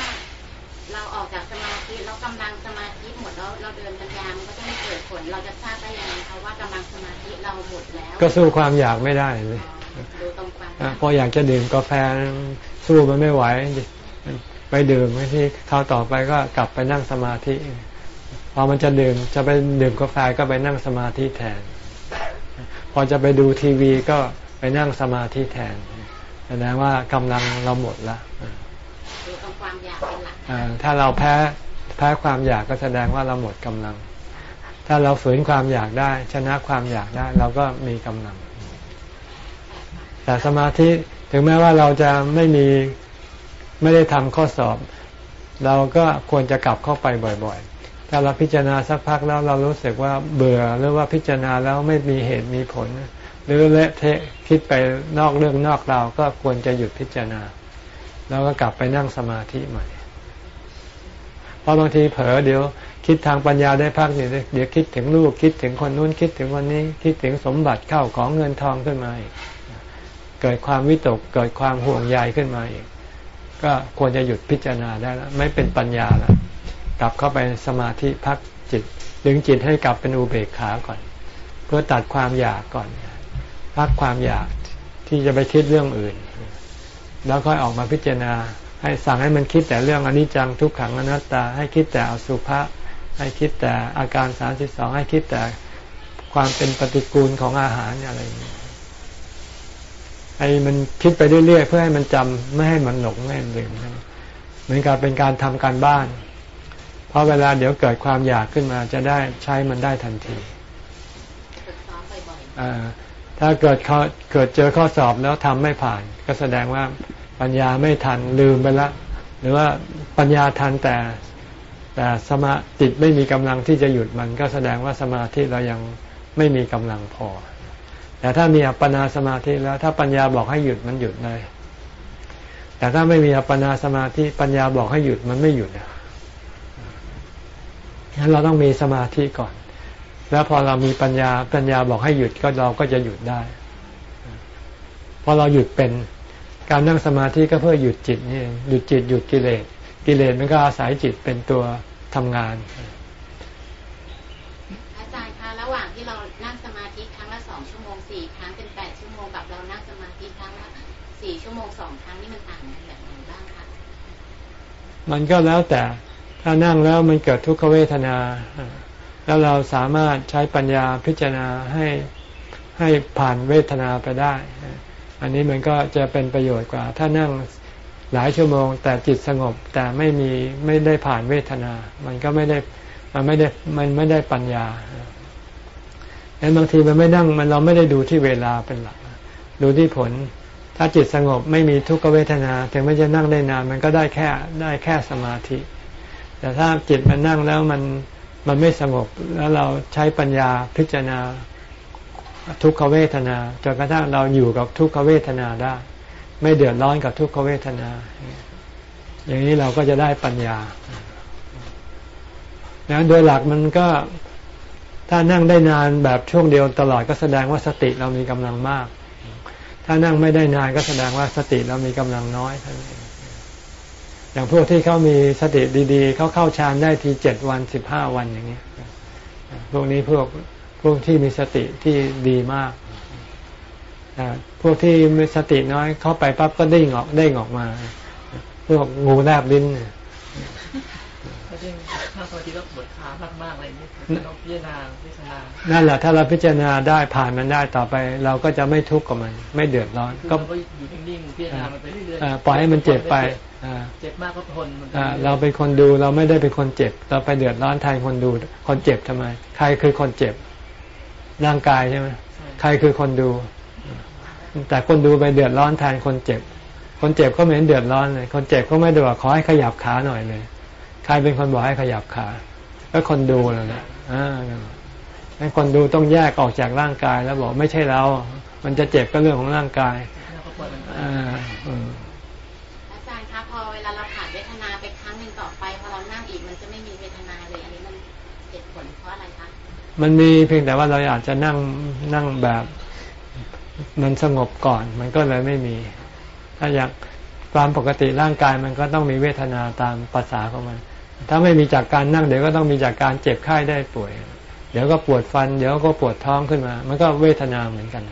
เราออกจากสมาธิแล้วกำลังสมาธิหมดแล้วเราเดินปัญญามันก็จะไม่เกิดผล เราจะทราบได้ยังไงคะว่ากำลังสมาธิเราหมดแล้ว ก็สู้ความอยากไม่ได้เลยดูตรงความอะพออยากจะดื่มกาแฟสู้มันไม่ไหว ไปดื่มบางทีคราวต่อไปก็กลับไปนั่งสมาธิพอมันจะดื่มจะไปดื่มกาแฟก็ไปนั่งสมาธิแทน พอจะไปดูทีวีก็ไปนั่งสมาธิแทนแสดงว่ากำลังเราหมดแล้วดูตรงความอยากเป็นหลักอ่าถ้าเราแพ้แพ้ความอยากก็แสดงว่าเราหมดกำลัง ถ้าเราฝืนความอยากได้ ชนะความอยากได้ เราก็มีกำลัง แต่สมาธิถึงแม้ว่าเราจะไม่มี ไม่ได้ทำข้อสอบ เราก็ควรจะกลับเข้าไปบ่อยๆ ถ้าเราพิจารณาสักพักแล้วเรารู้สึกว่าเบื่อหรือว่าพิจารณาแล้วไม่มีเหตุมีผล หรือเละเทะคิดไปนอกเรื่องนอกราวก็ควรจะหยุดพิจารณา แล้วก็กลับไปนั่งสมาธิใหม่เพราะบางทีเผลอเดี๋ยวคิดทางปัญญาได้พักเดี๋ยวเดี๋ยวคิดถึงลูกคิดถึงคนนู้นคิดถึงคนนี้คิดถึงสมบัติเข้าของเงินทองขึ้นมาอีกเกิดความวิตกเกิดความห่วงใยขึ้นมาอีก ก็ควรจะหยุดพิจารณาได้แล้ว ไม่เป็นปัญญาแล้ว กลับเข้าไปสมาธิพักจิต ดึงจิตให้กลับเป็นอุเบกขาก่อน เพื่อตัดความอยากก่อน พักความอยากที่จะไปคิดเรื่องอื่น แล้วค่อยออกมาพิจารณา ให้สั่งให้มันคิดแต่เรื่องอนิจจังทุกขังอนัตตา ให้คิดแต่อสุภะให้คิดแต่อาการสามสิบสองให้คิดแต่ความเป็นปฏิกูลของอาหารอะไรอย่างนี้ ไอ้มันคิดไปเรื่อยๆเพื่อให้มันจำไม่ให้มันหลงไม่ให้มันลืมเหมือนกับเป็นการทำการบ้าน เพราะเวลาเดี๋ยวเกิดความอยากขึ้นมาจะได้ใช้มันได้ทันทีถ้าเกิดเขาเกิดเจอข้อสอบแล้วทำไม่ผ่าน ก็แสดงว่าปัญญาไม่ทันลืมไปละ หรือว่าปัญญาทันแต่แต่สมาจิตไม่มีกำลังที่จะหยุดมันก็แสดงว่าสมาธิเรายังไม่มีกำลังพอ แต่ถ้ามีอัปปนาสมาธิแล้วถ้าปัญญาบอกให้หยุดมันหยุดเลย แต่ถ้าไม่มีอัปปนาสมาธิปัญญาบอกให้หยุดมันไม่หยุดอะงั้นเราต้องมีสมาธิก่อน แล้วพอเรามีปัญญาปัญญาบอกให้หยุดก็เราก็จะหยุดได้ พอเราหยุดเป็นการนั่งสมาธิก็เพื่อหยุดจิตนี่หยุดจิตหยุดกิเลส กิเลสมันก็อาศัยจิตเป็นตัวทำงาน สี่ชั่วโมงสองครั้งนี่มันต่างกันแบบไหนบ้างคะมันก็แล้วแต่ถ้านั่งแล้วมันเกิดทุกขเวทนา แล้วเราสามารถใช้ปัญญาพิจารณาให้ให้ผ่านเวทนาไปได้ อันนี้มันก็จะเป็นประโยชน์กว่า ถ้านั่งหลายชั่วโมง แต่จิตสงบแต่ไม่มีไม่ได้ผ่านเวทนา มันก็ไม่ได้มันไม่ได้มันไม่ได้ปัญญาดังนั้นบางทีมันไม่นั่งมันเราไม่ได้ดูที่เวลาเป็นหลัก ดูที่ผล ถ้าจิตสงบไม่มีทุกขเวทนา ถึงแม้จะนั่งได้นานมันก็ได้แค่ได้แค่สมาธิ แต่ถ้าจิตมันนั่งแล้วมันมันไม่สงบแล้วเราใช้ปัญญาพิจารณาทุกขเวทนาจนกระทั่งเราอยู่กับทุกขเวทนาได้ ไม่เดือดร้อนกับทุกขเวทนา อย่างนี้เราก็จะได้ปัญญานะโดยหลักมันก็ถ้านั่งได้นานแบบช่วงเดียวตลอดก็แสดงว่าสติเรามีกำลังมาก ถ้านั่งไม่ได้นานก็แสดงว่าสติเรามีกำลังน้อยท่านอย่างพวกที่เขามีสติดีๆ เขาเข้าฌานได้ทีเจ็ดวันสิบห้าวันอย่างนี้พวกนี้พวกพวกที่มีสติที่ดีมากพวกที่มีสติน้อยเข้าไปปั๊บก็เด้งออกเด้งออกมา พวกงูแลบลิ้นถ้าพอที่เราปวดขามากๆอะไรนี่เราพิจารณาพิจารณา นั่นแหละถ้าเราพิจารณาได้ผ่านมันได้ต่อไป เราก็จะไม่ทุกข์กับมัน ไม่เดือดร้อน ก็อยู่นิ่งๆพิจารณามันไปเรื่อยๆปล่อยให้มันเจ็บไปเจ็บมากก็ทนเราเป็นคนดูเราไม่ได้เป็นคนเจ็บ เราไปเดือดร้อนแทนคนดู คนเจ็บทำไม ใครคือคนเจ็บ ร่างกายใช่ไหมใครคือคนดู แต่คนดูไปเดือดร้อนแทนคนเจ็บ คนเจ็บก็ไม่เห็นเดือดร้อนเลย คนเจ็บก็ไม่ได้ว่าขอให้ขยับขาหน่อยเลย ใครเป็นคนบอกให้ขยับขา ก็คนดูแล้วนะอ่า ให้คนดูต้องแยกออกจากร่างกายแล้วบอกไม่ใช่เรา มันจะเจ็บก็เรื่องของร่างกายอ่าอาจารย์คะพอเวลาเราผ่านเวทนาไปครั้งหนึ่งต่อไปพอเรานั่งอีกมันจะไม่มีเวทนาเลยอันนี้มันเหตุผลเพราะอะไรคะมันมีเพียงแต่ว่าเราอาจจะนั่งนั่งแบบมันสงบก่อน มันก็เลยไม่มี ถ้าอยากความปกติร่างกายมันก็ต้องมีเวทนาตามภาษาของมัน ถ้าไม่มีจากการนั่งเดี๋ยวก็ต้องมีจากการเจ็บไข้ได้ป่วย เดี๋ยวก็ปวดฟัน เดี๋ยวก็ปวดท้องขึ้นมา มันก็เวทนาเหมือนกัน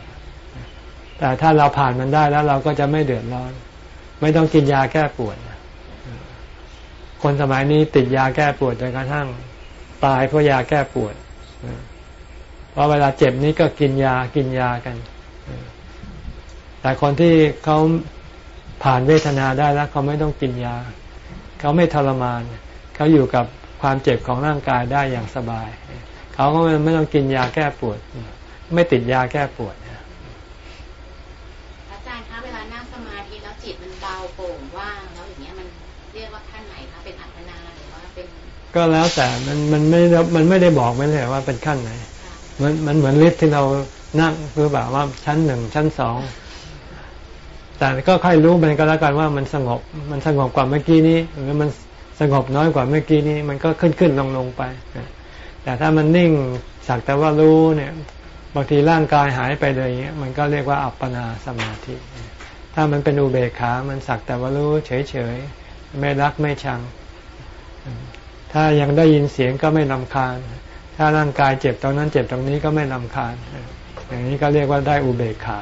แต่ถ้าเราผ่านมันได้แล้วเราก็จะไม่เดือดร้อน ไม่ต้องกินยาแก้ปวด คนสมัยนี้ติดยาแก้ปวดจนกระทั่งตายเพราะยาแก้ปวด เพราะเวลาเจ็บนี้ก็กินยากินยากัน แต่คนที่เขาผ่านเวทนาได้แล้ว เขาไม่ต้องกินยา เขาไม่ทรมาน เขาอยู่กับความเจ็บของร่างกายได้อย่างสบาย เขาก็ไม่ต้องกินยาแก้ปวด ไม่ติดยาแก้ปวดอาจารย์คะเวลานั่งสมาธิแล้วจิตมันเบาโปร่งว่างแล้วอย่างเงี้ยมันเรียกว่าขั้นไหนคะเป็นอัปปนาหรือว่าเป็นก็แล้วแต่มันมันไม่มันไม่ได้บอกไม่ได้ว่าเป็นขั้นไหน มันมันเหมือนลิฟที่เรานั่งคือแบบว่าชั้นหนึ่งชั้นสองแต่ก็ค่อยรู้มันก็แล้วกันว่ามันสงบ มันสงบกว่าเมื่อกี้นี้หรือมันสงบน้อยกว่าเมื่อกี้นี้ มันก็ขึ้นขึ้นลงลงไป แต่ถ้ามันนิ่งสักแต่ว่ารู้เนี่ย บางทีร่างกายหายไปเลยเงี้ยมันก็เรียกว่าอัปปนาสมาธิ ถ้ามันเป็นอุเบกขา มันสักแต่ว่ารู้เฉยๆ ไม่รักไม่ชัง ถ้ายังได้ยินเสียงก็ไม่ลำคาญ ถ้าร่างกายเจ็บตรงนั้นเจ็บตรงนี้ก็ไม่ลำคาญ อย่างนี้ก็เรียกว่าได้อุเบกขา